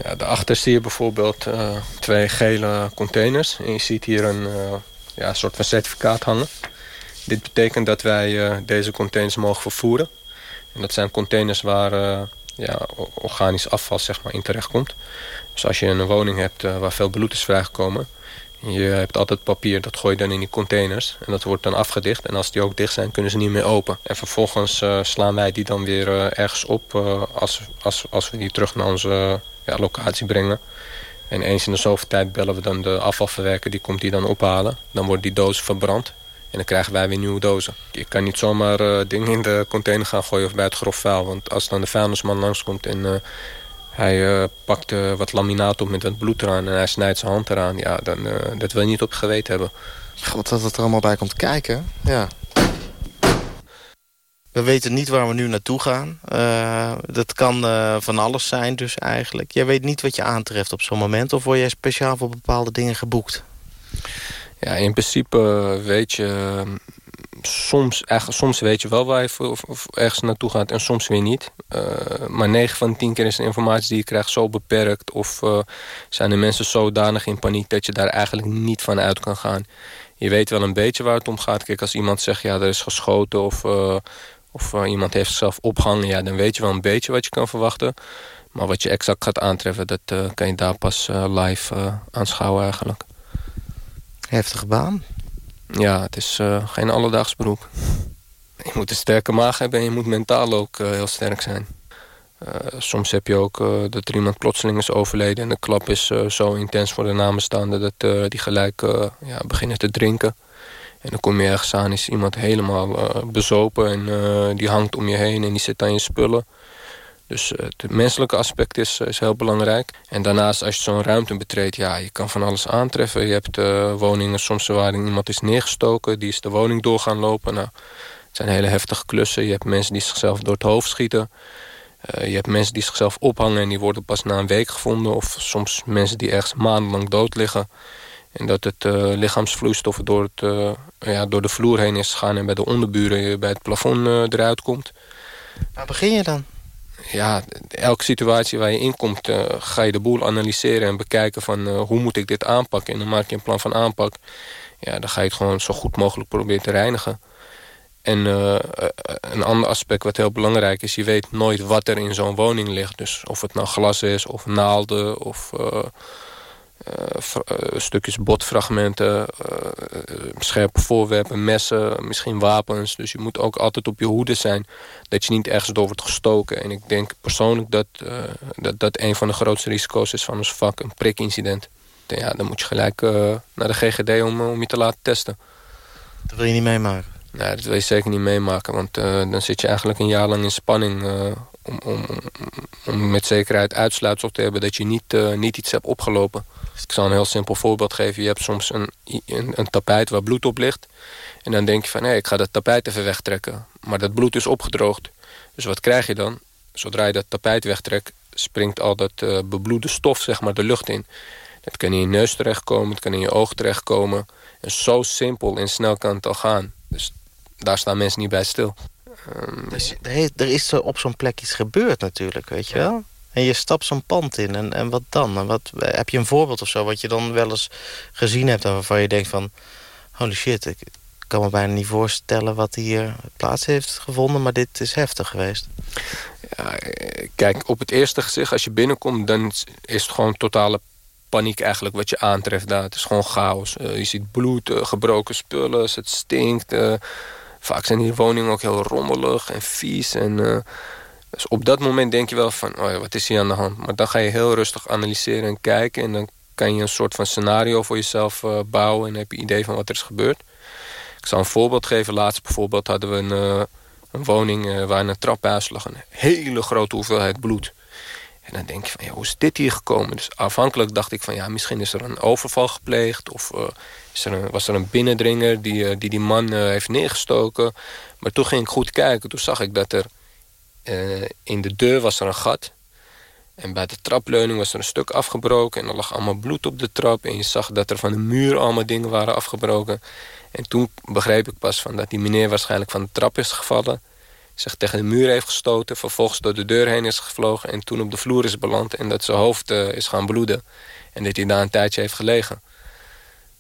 Ja, daarachter zie je bijvoorbeeld twee gele containers. En je ziet hier een ja, soort van certificaat hangen. Dit betekent dat wij deze containers mogen vervoeren. En dat zijn containers waar ja, organisch afval zeg maar, in terechtkomt. Dus als je een woning hebt uh, waar veel bloed is vrijgekomen... je hebt altijd papier, dat gooi je dan in die containers. En dat wordt dan afgedicht. En als die ook dicht zijn, kunnen ze niet meer open. En vervolgens slaan wij die dan weer ergens op... als, als, als we die terug naar onze ja, locatie brengen. En eens in de zoveel tijd bellen we dan de afvalverwerker. Die komt die dan ophalen. Dan wordt die doos verbrand. En dan krijgen wij weer nieuwe dozen. Je kan niet zomaar uh, dingen in de container gaan gooien of bij het grof vuil. Want als dan de vuilnisman langskomt en uh, hij uh, pakt wat laminaat op met wat bloed eraan... en hij snijdt zijn hand eraan, ja, dan dat wil je niet op geweten hebben. God, dat het er allemaal bij komt kijken. Ja. We weten niet waar we nu naartoe gaan. dat kan van alles zijn dus eigenlijk. Jij weet niet wat je aantreft op zo'n moment... of word jij speciaal voor bepaalde dingen geboekt? Ja, in principe weet je... Soms, eigenlijk, soms weet je wel waar je of, ergens naartoe gaat en soms weer niet. Uh, maar 9 van 10 keer is de informatie die je krijgt zo beperkt... of uh, zijn de mensen zodanig in paniek dat je daar eigenlijk niet van uit kan gaan. Je weet wel een beetje waar het om gaat. Kijk, als iemand zegt ja, er is geschoten of, uh, of iemand heeft zichzelf opgehangen... Ja, dan weet je wel een beetje wat je kan verwachten. Maar wat je exact gaat aantreffen, dat kan je daar pas live aanschouwen eigenlijk. Heftige baan? Ja, het is uh, geen alledaags beroep. Je moet een sterke maag hebben en je moet mentaal ook uh, heel sterk zijn. Uh, soms heb je ook dat er iemand plotseling is overleden... en de klap is zo intens voor de namenstaande... dat die gelijk ja, beginnen te drinken. En dan kom je ergens aan, is iemand helemaal bezopen... en die hangt om je heen en die zit aan je spullen... Dus eh, het menselijke aspect is, is heel belangrijk. En daarnaast, als je zo'n ruimte betreedt, ja, je kan van alles aantreffen. Je hebt uh, woningen soms waarin iemand is neergestoken, die is de woning door gaan lopen. Nou, het zijn hele heftige klussen. Je hebt mensen die zichzelf door het hoofd schieten. Je hebt mensen die zichzelf ophangen en die worden pas na een week gevonden. Of soms mensen die ergens maandenlang dood liggen. En dat het lichaamsvloeistoffen door, het, ja, door de vloer heen is gegaan... en bij de onderburen bij het plafond eruit komt. Waar begin je dan? Ja, elke situatie waar je in komt, uh, ga je de boel analyseren en bekijken van uh, hoe moet ik dit aanpakken. En dan maak je een plan van aanpak. Ja, dan ga je het gewoon zo goed mogelijk proberen te reinigen. En uh, een ander aspect wat heel belangrijk is, je weet nooit wat er in zo'n woning ligt. Dus of het nou glas is, of naalden, of eh, eh, stukjes botfragmenten, eh, eh, scherpe voorwerpen, messen, misschien wapens. Dus je moet ook altijd op je hoede zijn dat je niet ergens door wordt gestoken. En ik denk persoonlijk dat eh, dat, dat een van de grootste risico's is van ons vak, een prikincident. Ja, dan moet je gelijk eh, naar de GGD om, om je te laten testen. Dat wil je niet meemaken. Nee, dat wil je zeker niet meemaken. Want eh, dan zit je eigenlijk een jaar lang in spanning... eh, om, om, om, met zekerheid uitsluitsel te hebben... dat je niet, eh, niet iets hebt opgelopen. Ik zal een heel simpel voorbeeld geven. Je hebt soms een, een, een tapijt waar bloed op ligt. En dan denk je van, hé, ik ga dat tapijt even wegtrekken. Maar dat bloed is opgedroogd. Dus wat krijg je dan? Zodra je dat tapijt wegtrekt... springt al dat eh, bebloede stof zeg maar, de lucht in. Dat kan in je neus terechtkomen, het kan in je oog terechtkomen. En zo simpel en snel kan het al gaan. Dus daar staan mensen niet bij stil. Ehm, Dus er, is- er is zo op zo'n plek iets gebeurd natuurlijk, weet je wel? En je stapt zo'n pand in en, en wat dan? En wat, heb je een voorbeeld of zo wat je dan wel eens gezien hebt... waarvan je denkt van... holy shit, ik kan me bijna niet voorstellen wat hier plaats heeft gevonden... maar dit is heftig geweest. Ja, kijk, op het eerste gezicht, als je binnenkomt... dan is- het gewoon totale paniek eigenlijk wat je aantreft daar. Het is gewoon chaos. Eh, je ziet bloed, eh, gebroken spullen, het stinkt. eh. vaak zijn die woningen ook heel rommelig en vies. En, dus op dat moment denk je wel van, oh wat is hier aan de hand? Maar dan ga je heel rustig analyseren en kijken... en dan kan je een soort van scenario voor jezelf eh, bouwen... en heb je idee van wat er is gebeurd. Ik zal een voorbeeld geven. Laatst bijvoorbeeld hadden we een, eh, een woning eh, waar een traphuis lag. Een hele grote hoeveelheid bloed. En dan denk je van, ja, hoe is dit hier gekomen? Dus afhankelijk dacht ik van, ja, misschien is er een overval gepleegd... of is er was er een binnendringer die die, die man heeft neergestoken. Maar toen ging ik goed kijken. Toen zag ik dat er eh, in de deur was er een gat... En bij de trapleuning was er een stuk afgebroken... en er lag allemaal bloed op de trap... en je zag dat er van de muur allemaal dingen waren afgebroken. En toen begreep ik pas van dat die meneer waarschijnlijk van de trap is gevallen... zich tegen de muur heeft gestoten... vervolgens door de deur heen is gevlogen... en toen op de vloer is beland. En dat zijn hoofd eh, is gaan bloeden. En dat hij daar een tijdje heeft gelegen.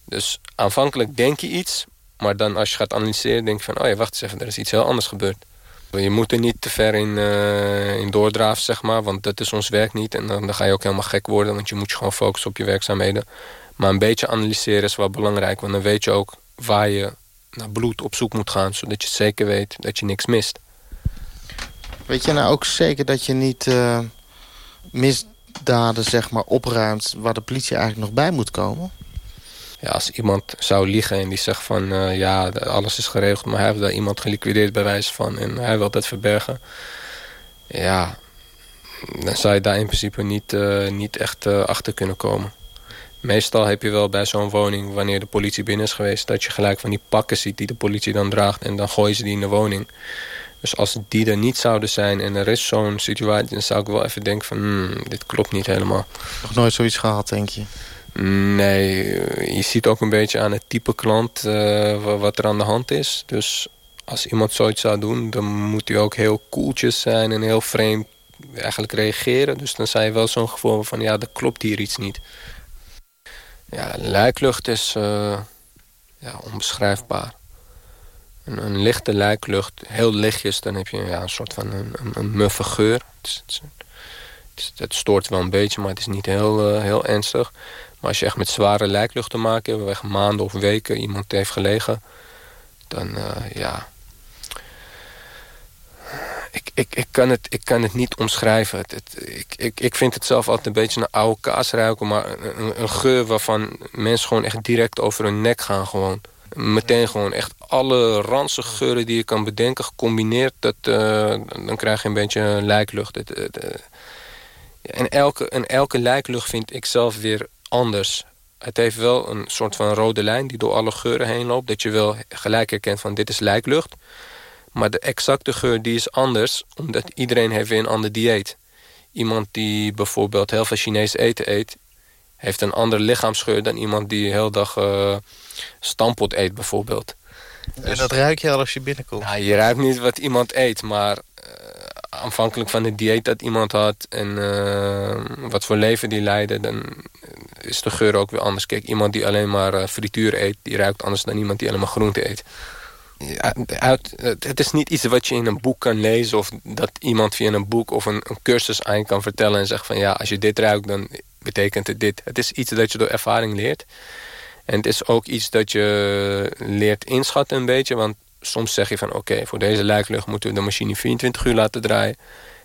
Dus aanvankelijk denk je iets... maar dan als je gaat analyseren denk je van... oh ja, wacht eens even, er is iets heel anders gebeurd. Je moet er niet te ver in, eh, in doordraven, zeg maar. Want dat is ons werk niet. En dan, ga je ook helemaal gek worden. Want je moet je gewoon focussen op je werkzaamheden. Maar een beetje analyseren is wel belangrijk. Want dan weet je ook waar je naar bloed op zoek moet gaan. Zodat je zeker weet dat je niks mist. Weet je nou ook zeker dat je niet eh, misdaden zeg maar, opruimt... waar de politie eigenlijk nog bij moet komen? Ja, als iemand zou liegen en die zegt van... eh, ja, alles is geregeld, maar hij heeft daar iemand geliquideerd bij wijze van... en hij wil dat verbergen. Ja, dan zou je daar in principe niet, eh, niet echt eh, achter kunnen komen. Meestal heb je wel bij zo'n woning, wanneer de politie binnen is geweest... dat je gelijk van die pakken ziet die de politie dan draagt... en dan gooien ze die in de woning. Dus als die er niet zouden zijn en er is zo'n situatie... dan zou ik wel even denken van, hmm, dit klopt niet helemaal. Nog nooit zoiets gehad, denk je? Nee, je ziet ook een beetje aan het type klant eh, wa- wat er aan de hand is. Dus als iemand zoiets zou doen, dan moet hij ook heel koeltjes zijn en heel vreemd eigenlijk reageren. Dus dan zou je wel zo'n gevoel van, ja, er klopt hier iets niet. Ja, lijklucht is eh, ja, onbeschrijfbaar. Een, een lichte lijklucht, heel lichtjes, dan heb je ja, een soort van een, een, muffe geur. Het stoort wel een beetje, maar het is niet heel, eh, heel ernstig. Maar als je echt met zware lijklucht te maken hebt... waar maanden of weken iemand heeft gelegen... dan eh, ja... Ik, ik, ik, kan het, ik kan het niet omschrijven. Het, het- ik, ik, ik vind het zelf altijd een beetje een oude kaas ruiken... maar een, geur waarvan mensen gewoon echt direct over hun nek gaan gewoon. Meteen gewoon echt alle ranzige geuren die je kan bedenken... gecombineerd, dat, eh, dan krijg je een beetje lijklucht. Eh, en elke, en elke lijklucht vind ik zelf weer anders. Het heeft wel een soort van rode lijn die door alle geuren heen loopt. Dat je wel gelijk herkent van dit is lijklucht. Maar de exacte geur die is anders. Omdat iedereen heeft weer een ander dieet. Iemand die bijvoorbeeld heel veel Chinees eten eet... heeft een andere lichaamsgeur dan iemand die heel dag eh stampot eet bijvoorbeeld. En dat ruik je al als je binnenkomt. Nou, je ruikt niet wat iemand eet, maar afhankelijk van het dieet dat iemand had en eh, wat voor leven die leidde, dan is de geur ook weer anders. Kijk, iemand die alleen maar eh, frituur eet, die ruikt anders dan iemand die alleen maar groente eet. Het is niet iets wat je in een boek kan lezen of dat iemand via een boek of een, een cursus aan je kan vertellen en zegt van ja, als je dit ruikt, dan betekent het dit. Het is iets dat je door ervaring leert. En het is ook iets dat je leert inschatten een beetje. Want soms zeg je van oké, voor deze lijklucht moeten we de machine 24 uur laten draaien.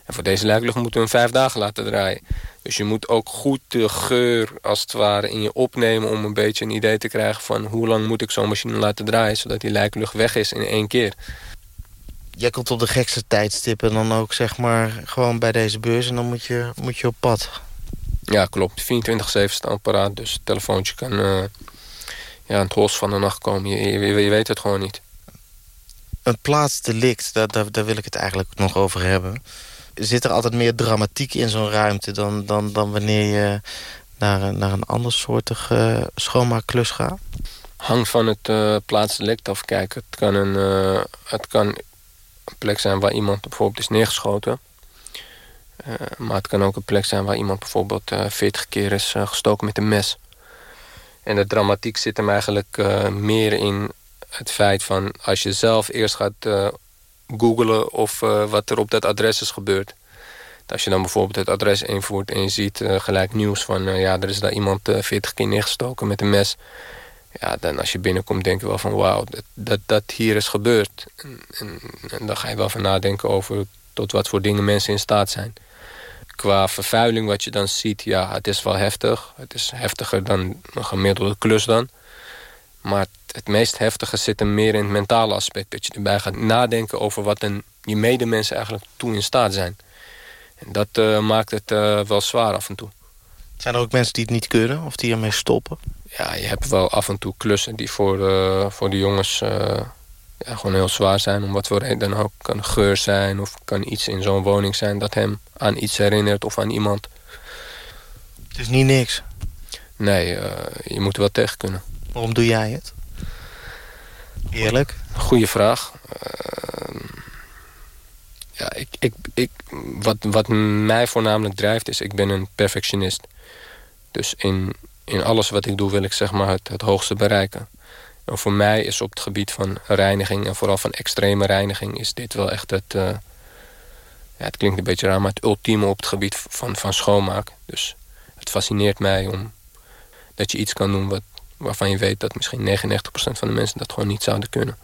En voor deze lijklucht moeten we hem vijf dagen laten draaien. Dus je moet ook goed de geur als het ware in je opnemen... om een beetje een idee te krijgen van hoe lang moet ik zo'n machine laten draaien... zodat die lijklucht weg is in één keer. Jij komt op de gekste tijdstippen dan ook zeg maar gewoon bij deze beurs... en dan moet je, moet je op pad. Ja, klopt. 24-7 staan paraat, dus het telefoontje kan uh, ja, aan het los van de nacht komen. Je, je, je weet het gewoon niet. Een plaatsdelict, daar, daar, daar wil ik het eigenlijk nog over hebben zit er altijd meer dramatiek in zo'n ruimte... dan, dan, dan wanneer je naar, naar een ander soortige schoonmaakklus gaat? Hangt van het eh plaatsdelict af. Kijk, het kan, een, eh, het kan plek zijn waar iemand bijvoorbeeld is neergeschoten. Eh, maar het kan ook een plek zijn waar iemand bijvoorbeeld eh 40 keer is eh, gestoken met een mes. En de dramatiek zit hem eigenlijk eh, meer in het feit van... als je zelf eerst gaat eh googlen of eh, wat er op dat adres is gebeurd. Als je dan bijvoorbeeld het adres invoert en je ziet eh, gelijk nieuws van... ja, er is daar iemand eh 40 keer neergestoken met een mes. Ja, dan als je binnenkomt denk je wel van wauw, dat, dat, dat hier is gebeurd. En, en, en dan ga je wel van nadenken over tot wat voor dingen mensen in staat zijn. Qua vervuiling wat je dan ziet, ja, het is wel heftig. Het is heftiger dan een gemiddelde klus dan. Maar het, meest heftige zit hem meer in het mentale aspect. Dat je erbij gaat nadenken over wat een, je medemensen eigenlijk toe in staat zijn. En dat eh, maakt het eh, wel zwaar af en toe. Zijn er ook mensen die het niet kunnen of die ermee stoppen? Ja, je hebt wel af en toe klussen die voor, eh, voor de jongens ja, gewoon heel zwaar zijn. Om wat voor reden dan ook. Kan geur zijn of kan iets in zo'n woning zijn dat hem aan iets herinnert of aan iemand. Het is niet niks. Nee, je moet er wel tegen kunnen. Waarom doe jij het? Eerlijk? Goeie vraag. Ehm, ja, ik, ik, ik, wat, wat mij voornamelijk drijft is, ik ben een perfectionist. Dus in, in alles wat ik doe wil ik zeg maar het, het hoogste bereiken. En voor mij is op het gebied van reiniging en vooral van extreme reiniging... is dit wel echt het, eh, ja, het klinkt een beetje raar, maar het ultieme op het gebied van, van schoonmaak. Dus het fascineert mij om dat je iets kan doen wat, waarvan je weet dat misschien 99% van de mensen dat gewoon niet zouden kunnen.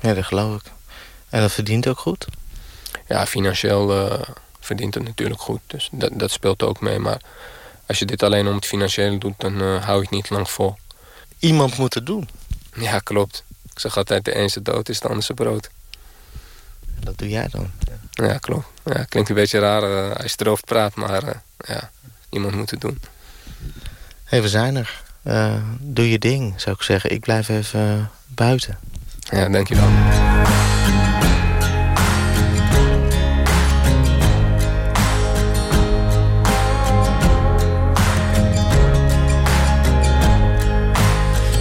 Ja, dat geloof ik. En dat verdient ook goed? Ja, financieel eh, verdient het natuurlijk goed. Dus dat, dat speelt ook mee. Maar als je dit alleen om het financiële doet, dan eh, hou je het niet lang vol. Iemand moet het doen. Ja, klopt. Ik zeg altijd, de zijn dood is de ander zijn brood. Dat doe jij dan. Ja, klopt. Ja, klinkt een beetje raar eh, als je erover praat, maar ja, iemand moet het doen. Zijn er. Eh, doe je ding, zou ik zeggen. Ik blijf even buiten. Ja, dankjewel.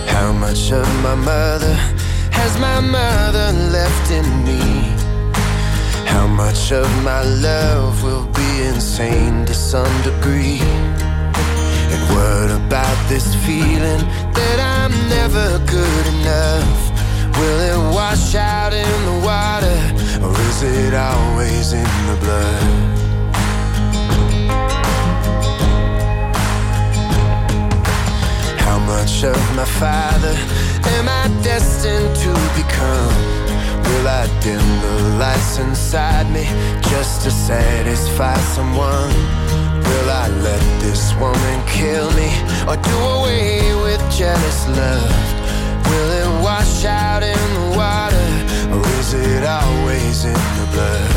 How much of my mother has my mother left in me? How much of my love will be insane to some degree? And what about this feeling that I'm never good enough? Will it wash out in the water or is it always in the blood? How much of my father am I destined to become? Will I dim the lights inside me just to satisfy someone? Will I let this woman kill me or do away with jealous love? Will it wash out in the water or is it always in the blood?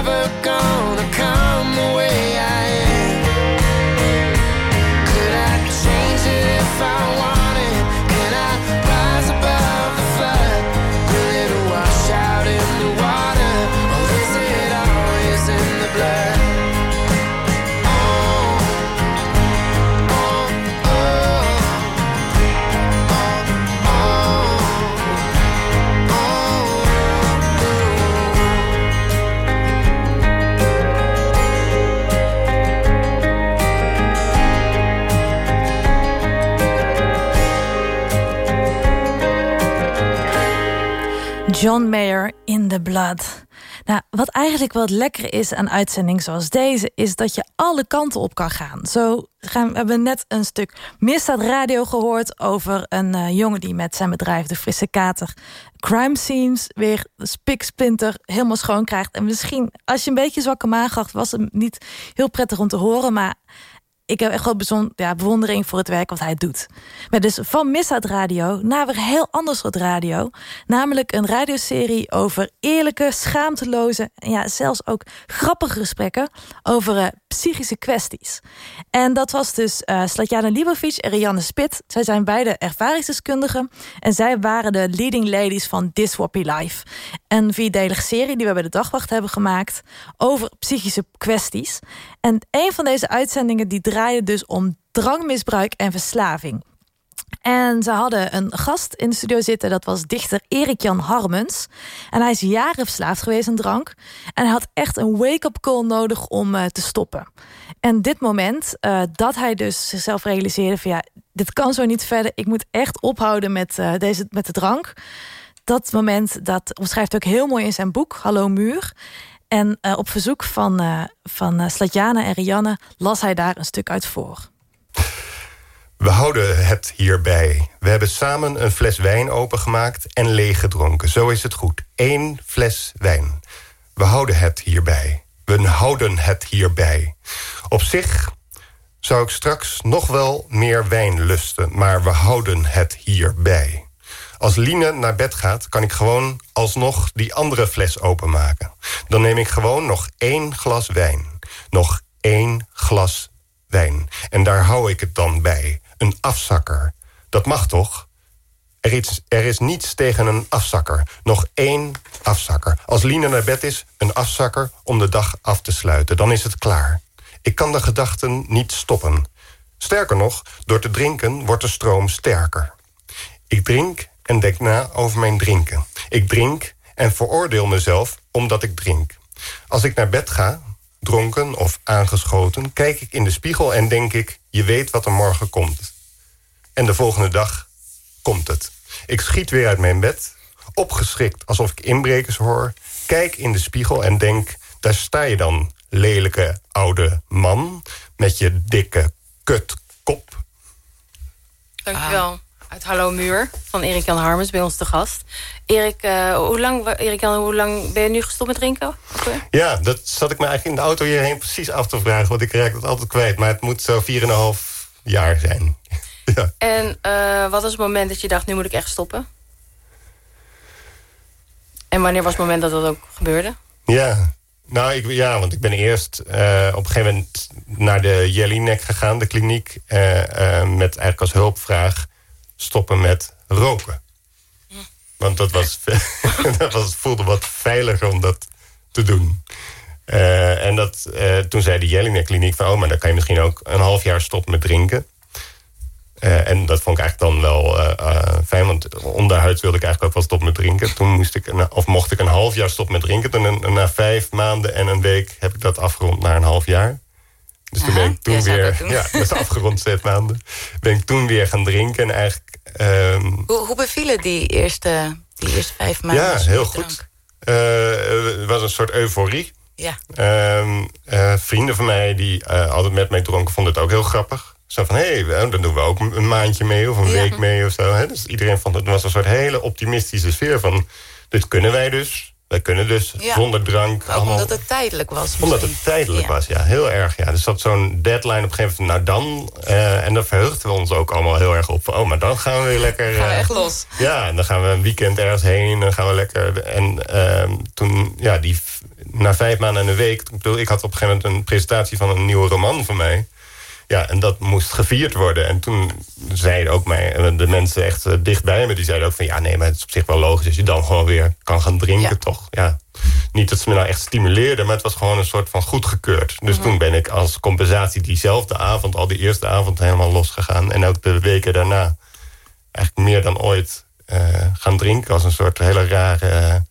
i'm found John Mayer in the Blood. Nou, wat eigenlijk wel het lekkere is aan uitzendingen zoals deze... is dat je alle kanten op kan gaan. Zo gaan, we net een stuk Misdaad Radio gehoord... over een eh, jongen die met zijn bedrijf De Frisse Kater... crime scenes weer spiksplinter helemaal schoon krijgt. En misschien, als je een beetje zwakke maag had... was het niet heel prettig om te horen... maar ik heb echt wel ja, bewondering voor het werk wat hij doet. Maar dus van Misdaad Radio naar weer heel ander soort radio. Namelijk een radioserie over eerlijke, schaamteloze... en ja, zelfs ook grappige gesprekken over eh, psychische kwesties. En dat was dus eh Slatjana Libovic en Rianne Spit. Zij zijn beide ervaringsdeskundigen. En zij waren de leading ladies van This Wappy Life. Een vierdelige serie die we bij de Dagwacht hebben gemaakt... over psychische kwesties. En een van deze uitzendingen die draaide dus om drangmisbruik en verslaving. En ze hadden een gast in de studio zitten, dat was dichter Erik-Jan Harmens. En hij is jaren verslaafd geweest aan drank. En hij had echt een wake-up call nodig om eh, te stoppen. En dit moment, eh, dat hij dus zichzelf realiseerde van ja, dit kan zo niet verder. Ik moet echt ophouden met, eh, deze, met de drank. Dat moment, dat omschrijft ook heel mooi in zijn boek, Hallo Muur. En op verzoek van, van Slatjana en Rianne las hij daar een stuk uit voor. We houden het hierbij. We hebben samen een fles wijn opengemaakt en leeggedronken. Zo is het goed. Eén fles wijn. We houden het hierbij. We houden het hierbij. Op zich zou ik straks nog wel meer wijn lusten... maar we houden het hierbij. Als Line naar bed gaat, kan ik gewoon alsnog die andere fles openmaken. Dan neem ik gewoon nog één glas wijn. Nog één glas wijn. En daar hou ik het dan bij. Een afzakker. Dat mag toch? Er is, er is niets tegen een afzakker. Nog één afzakker. Als Line naar bed is, een afzakker om de dag af te sluiten. Dan is het klaar. Ik kan de gedachten niet stoppen. Sterker nog, door te drinken wordt de stroom sterker. Ik drink en denk na over mijn drinken. Ik drink en veroordeel mezelf omdat ik drink. Als ik naar bed ga, dronken of aangeschoten... kijk ik in de spiegel en denk ik... je weet wat er morgen komt. En de volgende dag komt het. Ik schiet weer uit mijn bed, opgeschrikt alsof ik inbrekers hoor... kijk in de spiegel en denk... daar sta je dan, lelijke oude man... met je dikke kutkop. Dankjewel. Uit Hallo Muur van Erik Jan Harmens bij ons te gast. Erik, eh, hoe lang, Erik Jan, hoe lang ben je nu gestopt met drinken? Ja, dat zat ik me eigenlijk in de auto hierheen precies af te vragen... want ik raak dat altijd kwijt, maar het moet zo 4,5 jaar zijn. En eh, wat was het moment dat je dacht, nu moet ik echt stoppen? En wanneer was het moment dat dat ook gebeurde? Ja, nou, ik, ja, want ik ben eerst eh, op een gegeven moment naar de Jelinek gegaan, de kliniek... met eigenlijk als hulpvraag stoppen met roken. Want dat, was, dat was, voelde wat veiliger om dat te doen. Eh, en dat, eh, toen zei de Jellinek kliniek van... oh, maar dan kan je misschien ook een half jaar stoppen met drinken. Eh, en dat vond ik eigenlijk dan wel fijn, want onderhuid wilde ik eigenlijk ook wel stoppen met drinken. Toen moest ik, een- of mocht ik een half jaar stoppen met drinken. Toen na vijf maanden en een week heb ik dat afgerond naar een half jaar. Dus toen ben ik toen weer, ja, dat is afgerond zes maanden. Ben ik toen weer gaan drinken en eigenlijk... ehm, Hoe, hoe bevielen die eerste, die eerste vijf maanden? ja, heel goed. Eh, het was een soort euforie. Ja. Ehm, eh, vrienden van mij die eh, altijd met mij dronken vonden het ook heel grappig. Zo van, hé, hey, dan doen we ook een maandje mee of een Ja. week mee of zo. Hè? Dus iedereen vond het was een soort hele optimistische sfeer van... dit kunnen wij dus. Wij kunnen dus Ja. zonder drank. Ook allemaal, omdat het tijdelijk was. omdat het tijdelijk Ja. was, ja. Heel erg, ja. Dus dat zo'n deadline op een gegeven moment... nou dan, eh, en daar verheugden we ons ook allemaal heel erg op. van, Oh, maar dan gaan we weer lekker... Gaan we eh, echt los. ja, en dan gaan we een weekend ergens heen. Dan gaan we lekker. En ehm, toen, ja, die, na vijf maanden en een week. Ik, bedoel, ik had op een gegeven moment een presentatie van een nieuwe roman van mij. Ja, en dat moest gevierd worden. En toen zeiden ook mij, eh, de mensen echt eh, dichtbij me, die zeiden ook van ja, nee, maar het is op zich wel logisch als je dan gewoon weer kan gaan drinken, toch? Ja. Niet dat ze me nou echt stimuleerden, maar het was gewoon een soort van goedgekeurd. Dus toen ben ik als compensatie diezelfde avond, al die eerste avond, helemaal losgegaan. En ook de weken daarna eigenlijk meer dan ooit eh, gaan drinken als een soort hele rare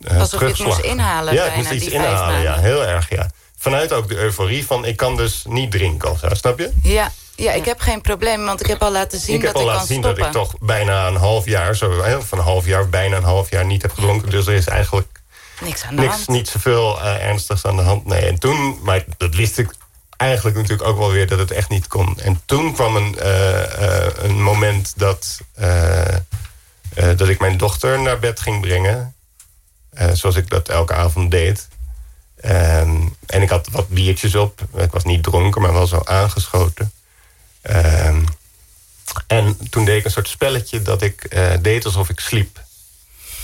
eh Alsof je het terugslag. moest inhalen Ja, ik bijna, moest iets die inhalen, ja, heel erg, ja. Vanuit ook de euforie van ik kan dus niet drinken of zo, snap je? Ja, ja, ik heb geen probleem, want ik heb al laten zien ik heb dat al ik laten kan zien stoppen. dat ik toch bijna een half jaar, zo, van een half jaar, bijna een half jaar niet heb gedronken. Dus er is eigenlijk Niks aan de niks, hand. niet zoveel eh, ernstigs aan de hand. Nee, en toen, maar dat wist ik eigenlijk natuurlijk ook wel weer dat het echt niet kon. En toen kwam een, eh, eh, een moment dat, eh, eh, dat ik mijn dochter naar bed ging brengen. Eh, zoals ik dat elke avond deed. Ehm, en ik had wat biertjes op. Ik was niet dronken, maar wel zo aangeschoten. Ehm, en toen deed ik een soort spelletje dat ik eh, deed alsof ik sliep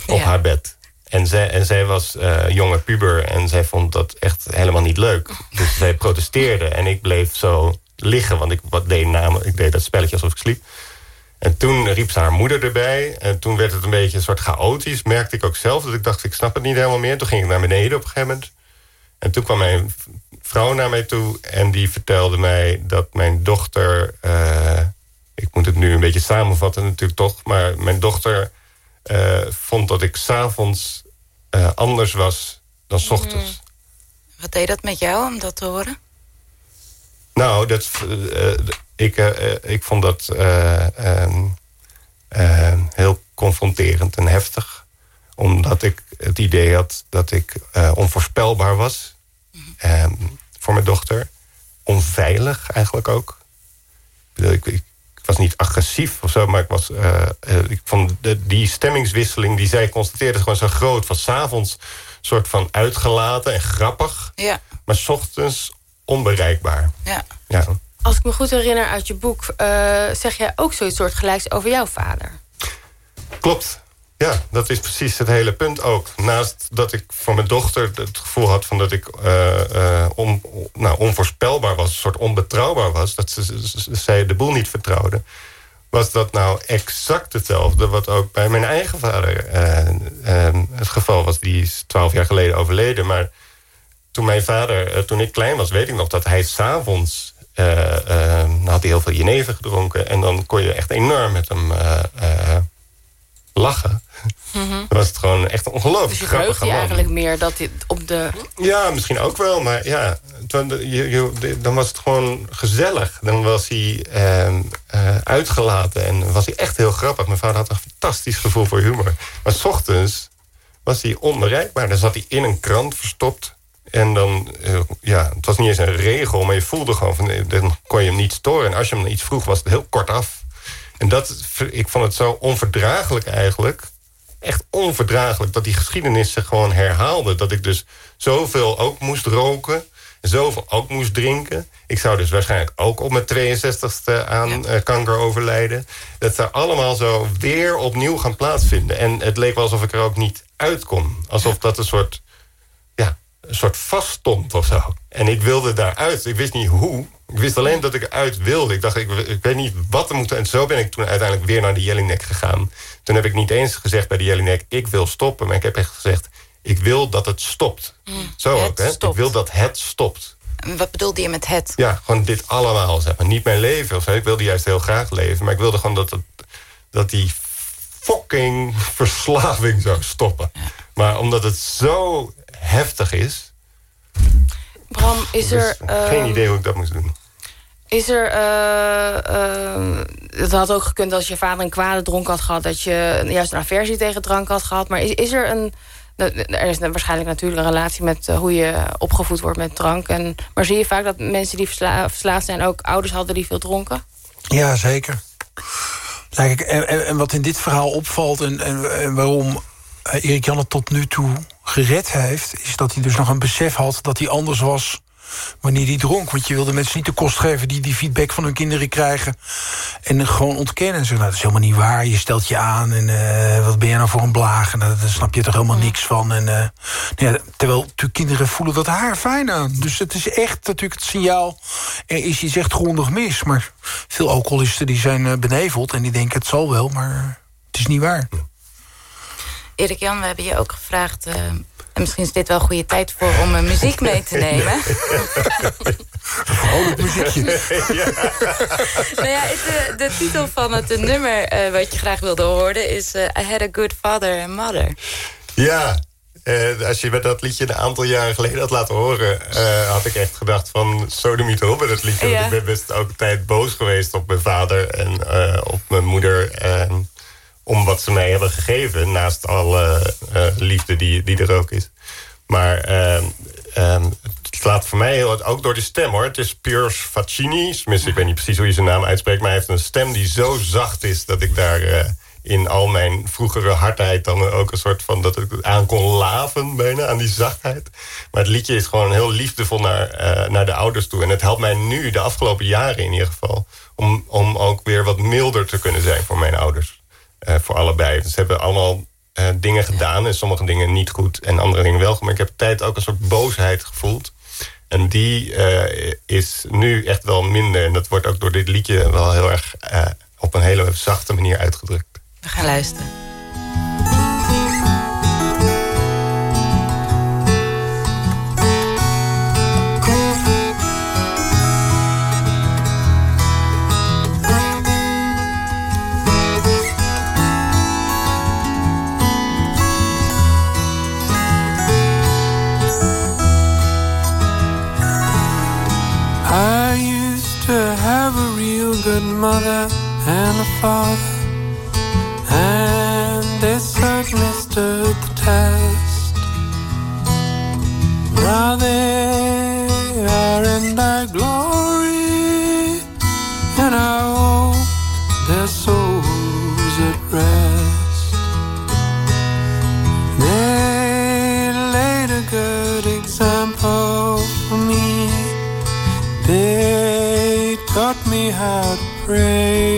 op Ja. haar bed. En zij, en zij was eh, jonge puber en zij vond dat echt helemaal niet leuk. Dus zij protesteerde en ik bleef zo liggen, want ik wat deed, namelijk, ik deed dat spelletje alsof ik sliep. En toen riep ze haar moeder erbij. En toen werd het een beetje een soort chaotisch. Merkte ik ook zelf. Dat ik dacht, ik snap het niet helemaal meer. Toen ging ik naar beneden op een gegeven moment. En toen kwam mijn vrouw naar mij toe. En die vertelde mij dat mijn dochter... eh, ik moet het nu een beetje samenvatten natuurlijk toch. Maar mijn dochter eh, vond dat ik s'avonds eh anders was dan 's ochtends. Wat deed dat met jou om dat te horen? Nou, dat, ik, ik vond dat eh, ehm, eh, heel confronterend en heftig. Omdat ik het idee had dat ik onvoorspelbaar was. Ehm, voor mijn dochter. Onveilig eigenlijk ook. Ik, bedoel, ik, ik, ik was niet agressief of zo, maar ik, was, eh, eh, ik vond de, die stemmingswisseling die zij constateerde gewoon zo groot. Van s'avonds soort van uitgelaten en grappig. Ja, Maar 's ochtends onbereikbaar. ja. Ja. Als ik me goed herinner uit je boek... eh, zeg jij ook zoiets soortgelijks over jouw vader. Klopt. Ja, dat is precies het hele punt ook. Naast dat ik voor mijn dochter het gevoel had van dat ik eh, eh, on, nou, onvoorspelbaar was, een soort onbetrouwbaar was, dat ze, ze, zij de boel niet vertrouwde, was dat nou exact hetzelfde wat ook bij mijn eigen vader eh, eh, het geval was. Die is twaalf jaar geleden overleden, maar toen mijn vader, toen ik klein was, weet ik nog dat hij s'avonds. eh eh, nou had hij heel veel jenever gedronken. En dan kon je echt enorm met hem lachen. Dan was het gewoon echt ongelooflijk Dus je verheugt je eigenlijk meer dat dit op de... Ja, misschien ook wel, maar ja, toen, je, je- dan was het gewoon gezellig. Dan was hij ehm, eh, uitgelaten en was hij echt heel grappig. Mijn vader had een fantastisch gevoel voor humor. Maar s ochtends was hij onbereikbaar. Dan zat hij in een krant verstopt. En dan, eh, ja, het was niet eens een regel, maar je voelde gewoon van, eh, dan kon je hem niet storen. En als je hem iets vroeg, was het heel kort af. En dat, ik vond het zo onverdraaglijk eigenlijk. Echt onverdraaglijk dat die geschiedenis zich gewoon herhaalde. Dat ik dus zoveel ook moest roken. Zoveel ook moest drinken. Ik zou dus waarschijnlijk ook op mijn 62ste aan eh, kanker overlijden. Dat zou allemaal zo weer opnieuw gaan plaatsvinden. En het leek wel alsof ik er ook niet uit kon. Alsof dat een soort, een soort vast stond of zo. En ik wilde daaruit. Ik wist niet hoe. Ik wist alleen dat ik uit wilde. Ik dacht, ik, ik weet niet wat er moet... En zo ben ik toen uiteindelijk weer naar de Jellinek gegaan. Toen heb ik niet eens gezegd bij de Jellinek... ik wil stoppen, maar ik heb echt gezegd... ik wil dat het stopt. zo ook, hè? Ik wil dat het stopt. Wat bedoelde je met het? Ja, gewoon dit allemaal, zeg maar. Niet mijn leven of zo. Ik wilde juist heel graag leven. Maar ik wilde gewoon dat, het, dat die fucking verslaving zou stoppen. Maar omdat het zo heftig is... Bram, is er... Geen ehm, idee hoe ik dat moest doen. Is er... eh, eh, het had ook gekund als je vader een kwade dronk had gehad... dat je juist een aversie tegen drank had gehad. Maar is, is er een... Er is waarschijnlijk natuurlijk een relatie met eh, hoe je opgevoed wordt met drank. En, maar zie je vaak dat mensen die versla- verslaafd zijn... ook ouders hadden die veel dronken? Ja, zeker. Kijk, en, en, en wat in dit verhaal opvalt en, en, en waarom Erik Jan het tot nu toe gered heeft... is dat hij dus nog een besef had dat hij anders was wanneer hij dronk. Want je wilde mensen niet de kost geven die die feedback van hun kinderen krijgen... en gewoon ontkennen. En zeggen, nou, dat is helemaal niet waar, je stelt je aan... en eh, wat ben je nou voor een blaag, en daar daar snap je toch helemaal niks van. En, eh, nou ja, terwijl natuurlijk kinderen voelen dat haar fijn aan. Dus het is echt natuurlijk het signaal... er is iets echt grondig mis. Maar veel alcoholisten die zijn eh, beneveld en die denken het zal wel... maar het is niet waar. Erik Jan, we hebben je ook gevraagd... eh, en misschien is dit wel een goede tijd voor om eh, muziek mee te nemen. Vrolijk muziekje. nou ja, het, eh, de titel van het nummer wat je graag wilde horen... is I Had a Good Father and Mother. Ja, als je me dat liedje een aantal jaren geleden had laten horen... had ik echt gedacht van sodemiet op met dat liedje. Ja. Want ik ben best ook een tijd boos geweest op mijn vader en op mijn moeder... eh, om wat ze mij hebben gegeven, naast alle eh, liefde die, die er ook is. Maar eh, eh, het laat voor mij heel ook door de stem hoor. Het is Piers Faccini, tenminste ik weet niet precies hoe je zijn naam uitspreekt... maar hij heeft een stem die zo zacht is dat ik daar... eh, in al mijn vroegere hardheid dan ook een soort van... dat ik aan kon laven bijna, aan die zachtheid. Maar het liedje is gewoon heel liefdevol naar, eh, naar de ouders toe. En het helpt mij nu, de afgelopen jaren in ieder geval... om, om ook weer wat milder te kunnen zijn voor mijn ouders. Eh, voor allebei. Dus ze hebben allemaal eh, dingen gedaan... en sommige dingen niet goed en andere dingen wel. Maar ik heb tijd ook een soort boosheid gevoeld. En die eh, is nu echt wel minder. En dat wordt ook door dit liedje wel heel erg... op een hele zachte manier uitgedrukt. We gaan luisteren. Good mother and a father, and they certainly stood the test. Now they are in their glory, and I hope their souls at rest. They laid a good example for me. They taught me how to pray.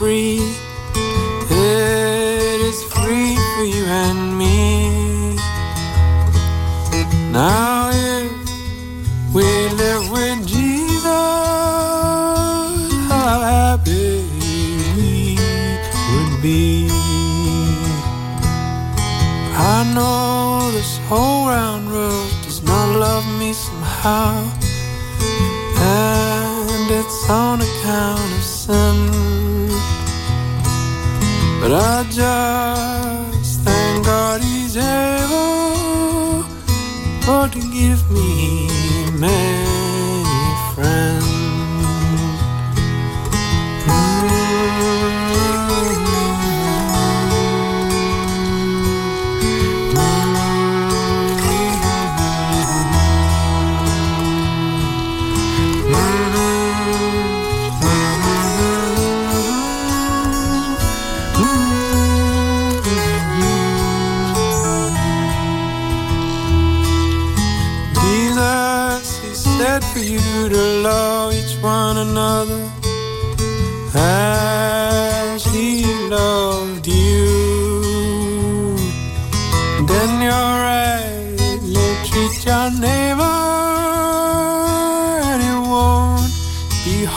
Free. It is free for you and me. Now, if we live with Jesus, how happy we would be. I know this whole round world does not love me somehow. And it's on account of sin. But I just thank God He's able for to give me many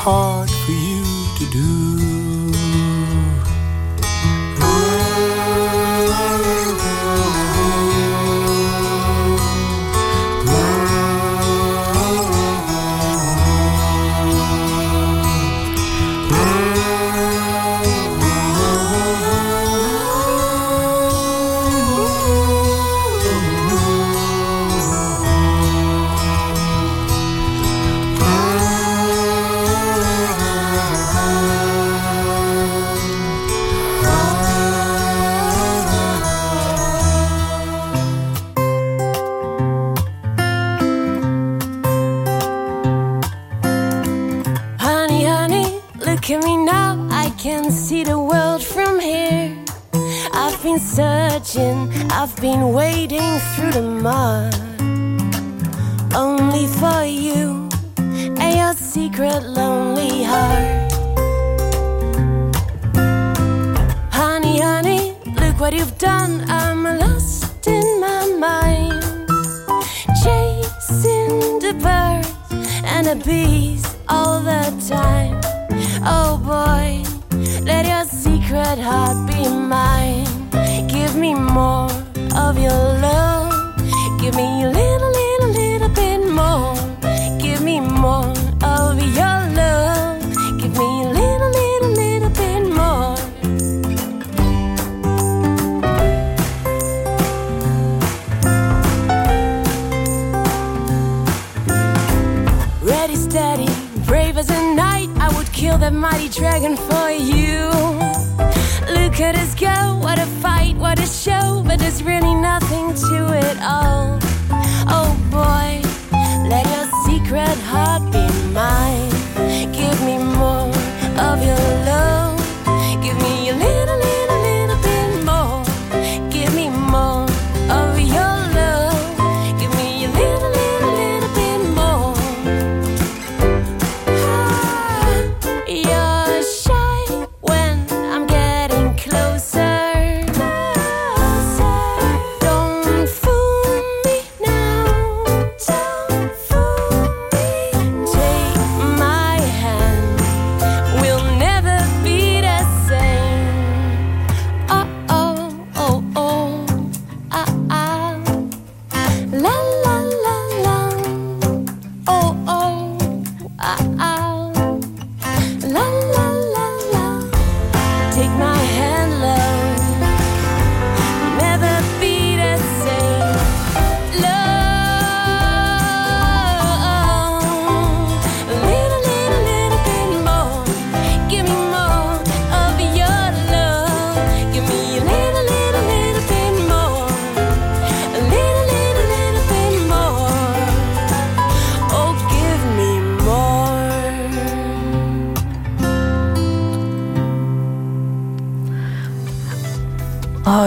heart.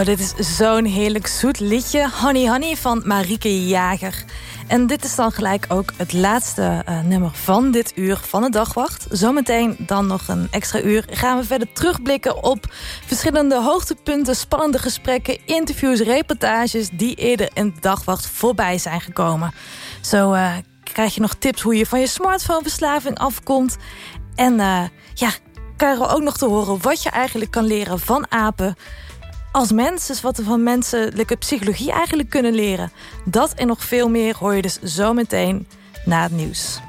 dit is zo'n heerlijk zoet liedje. Honey Honey van Marieke Jager. En dit is dan gelijk ook het laatste eh, nummer van dit uur van de dagwacht. Zometeen dan nog een extra uur gaan we verder terugblikken op verschillende hoogtepunten, spannende gesprekken, interviews, reportages die eerder in de dagwacht voorbij zijn gekomen. Zo eh, krijg je nog tips hoe je van je smartphoneverslaving afkomt. En eh, ja, ja, we ook nog te horen wat je eigenlijk kan leren van apen als mens. Wat we van menselijke psychologie eigenlijk kunnen leren. Dat en nog veel meer hoor je dus zometeen na het nieuws.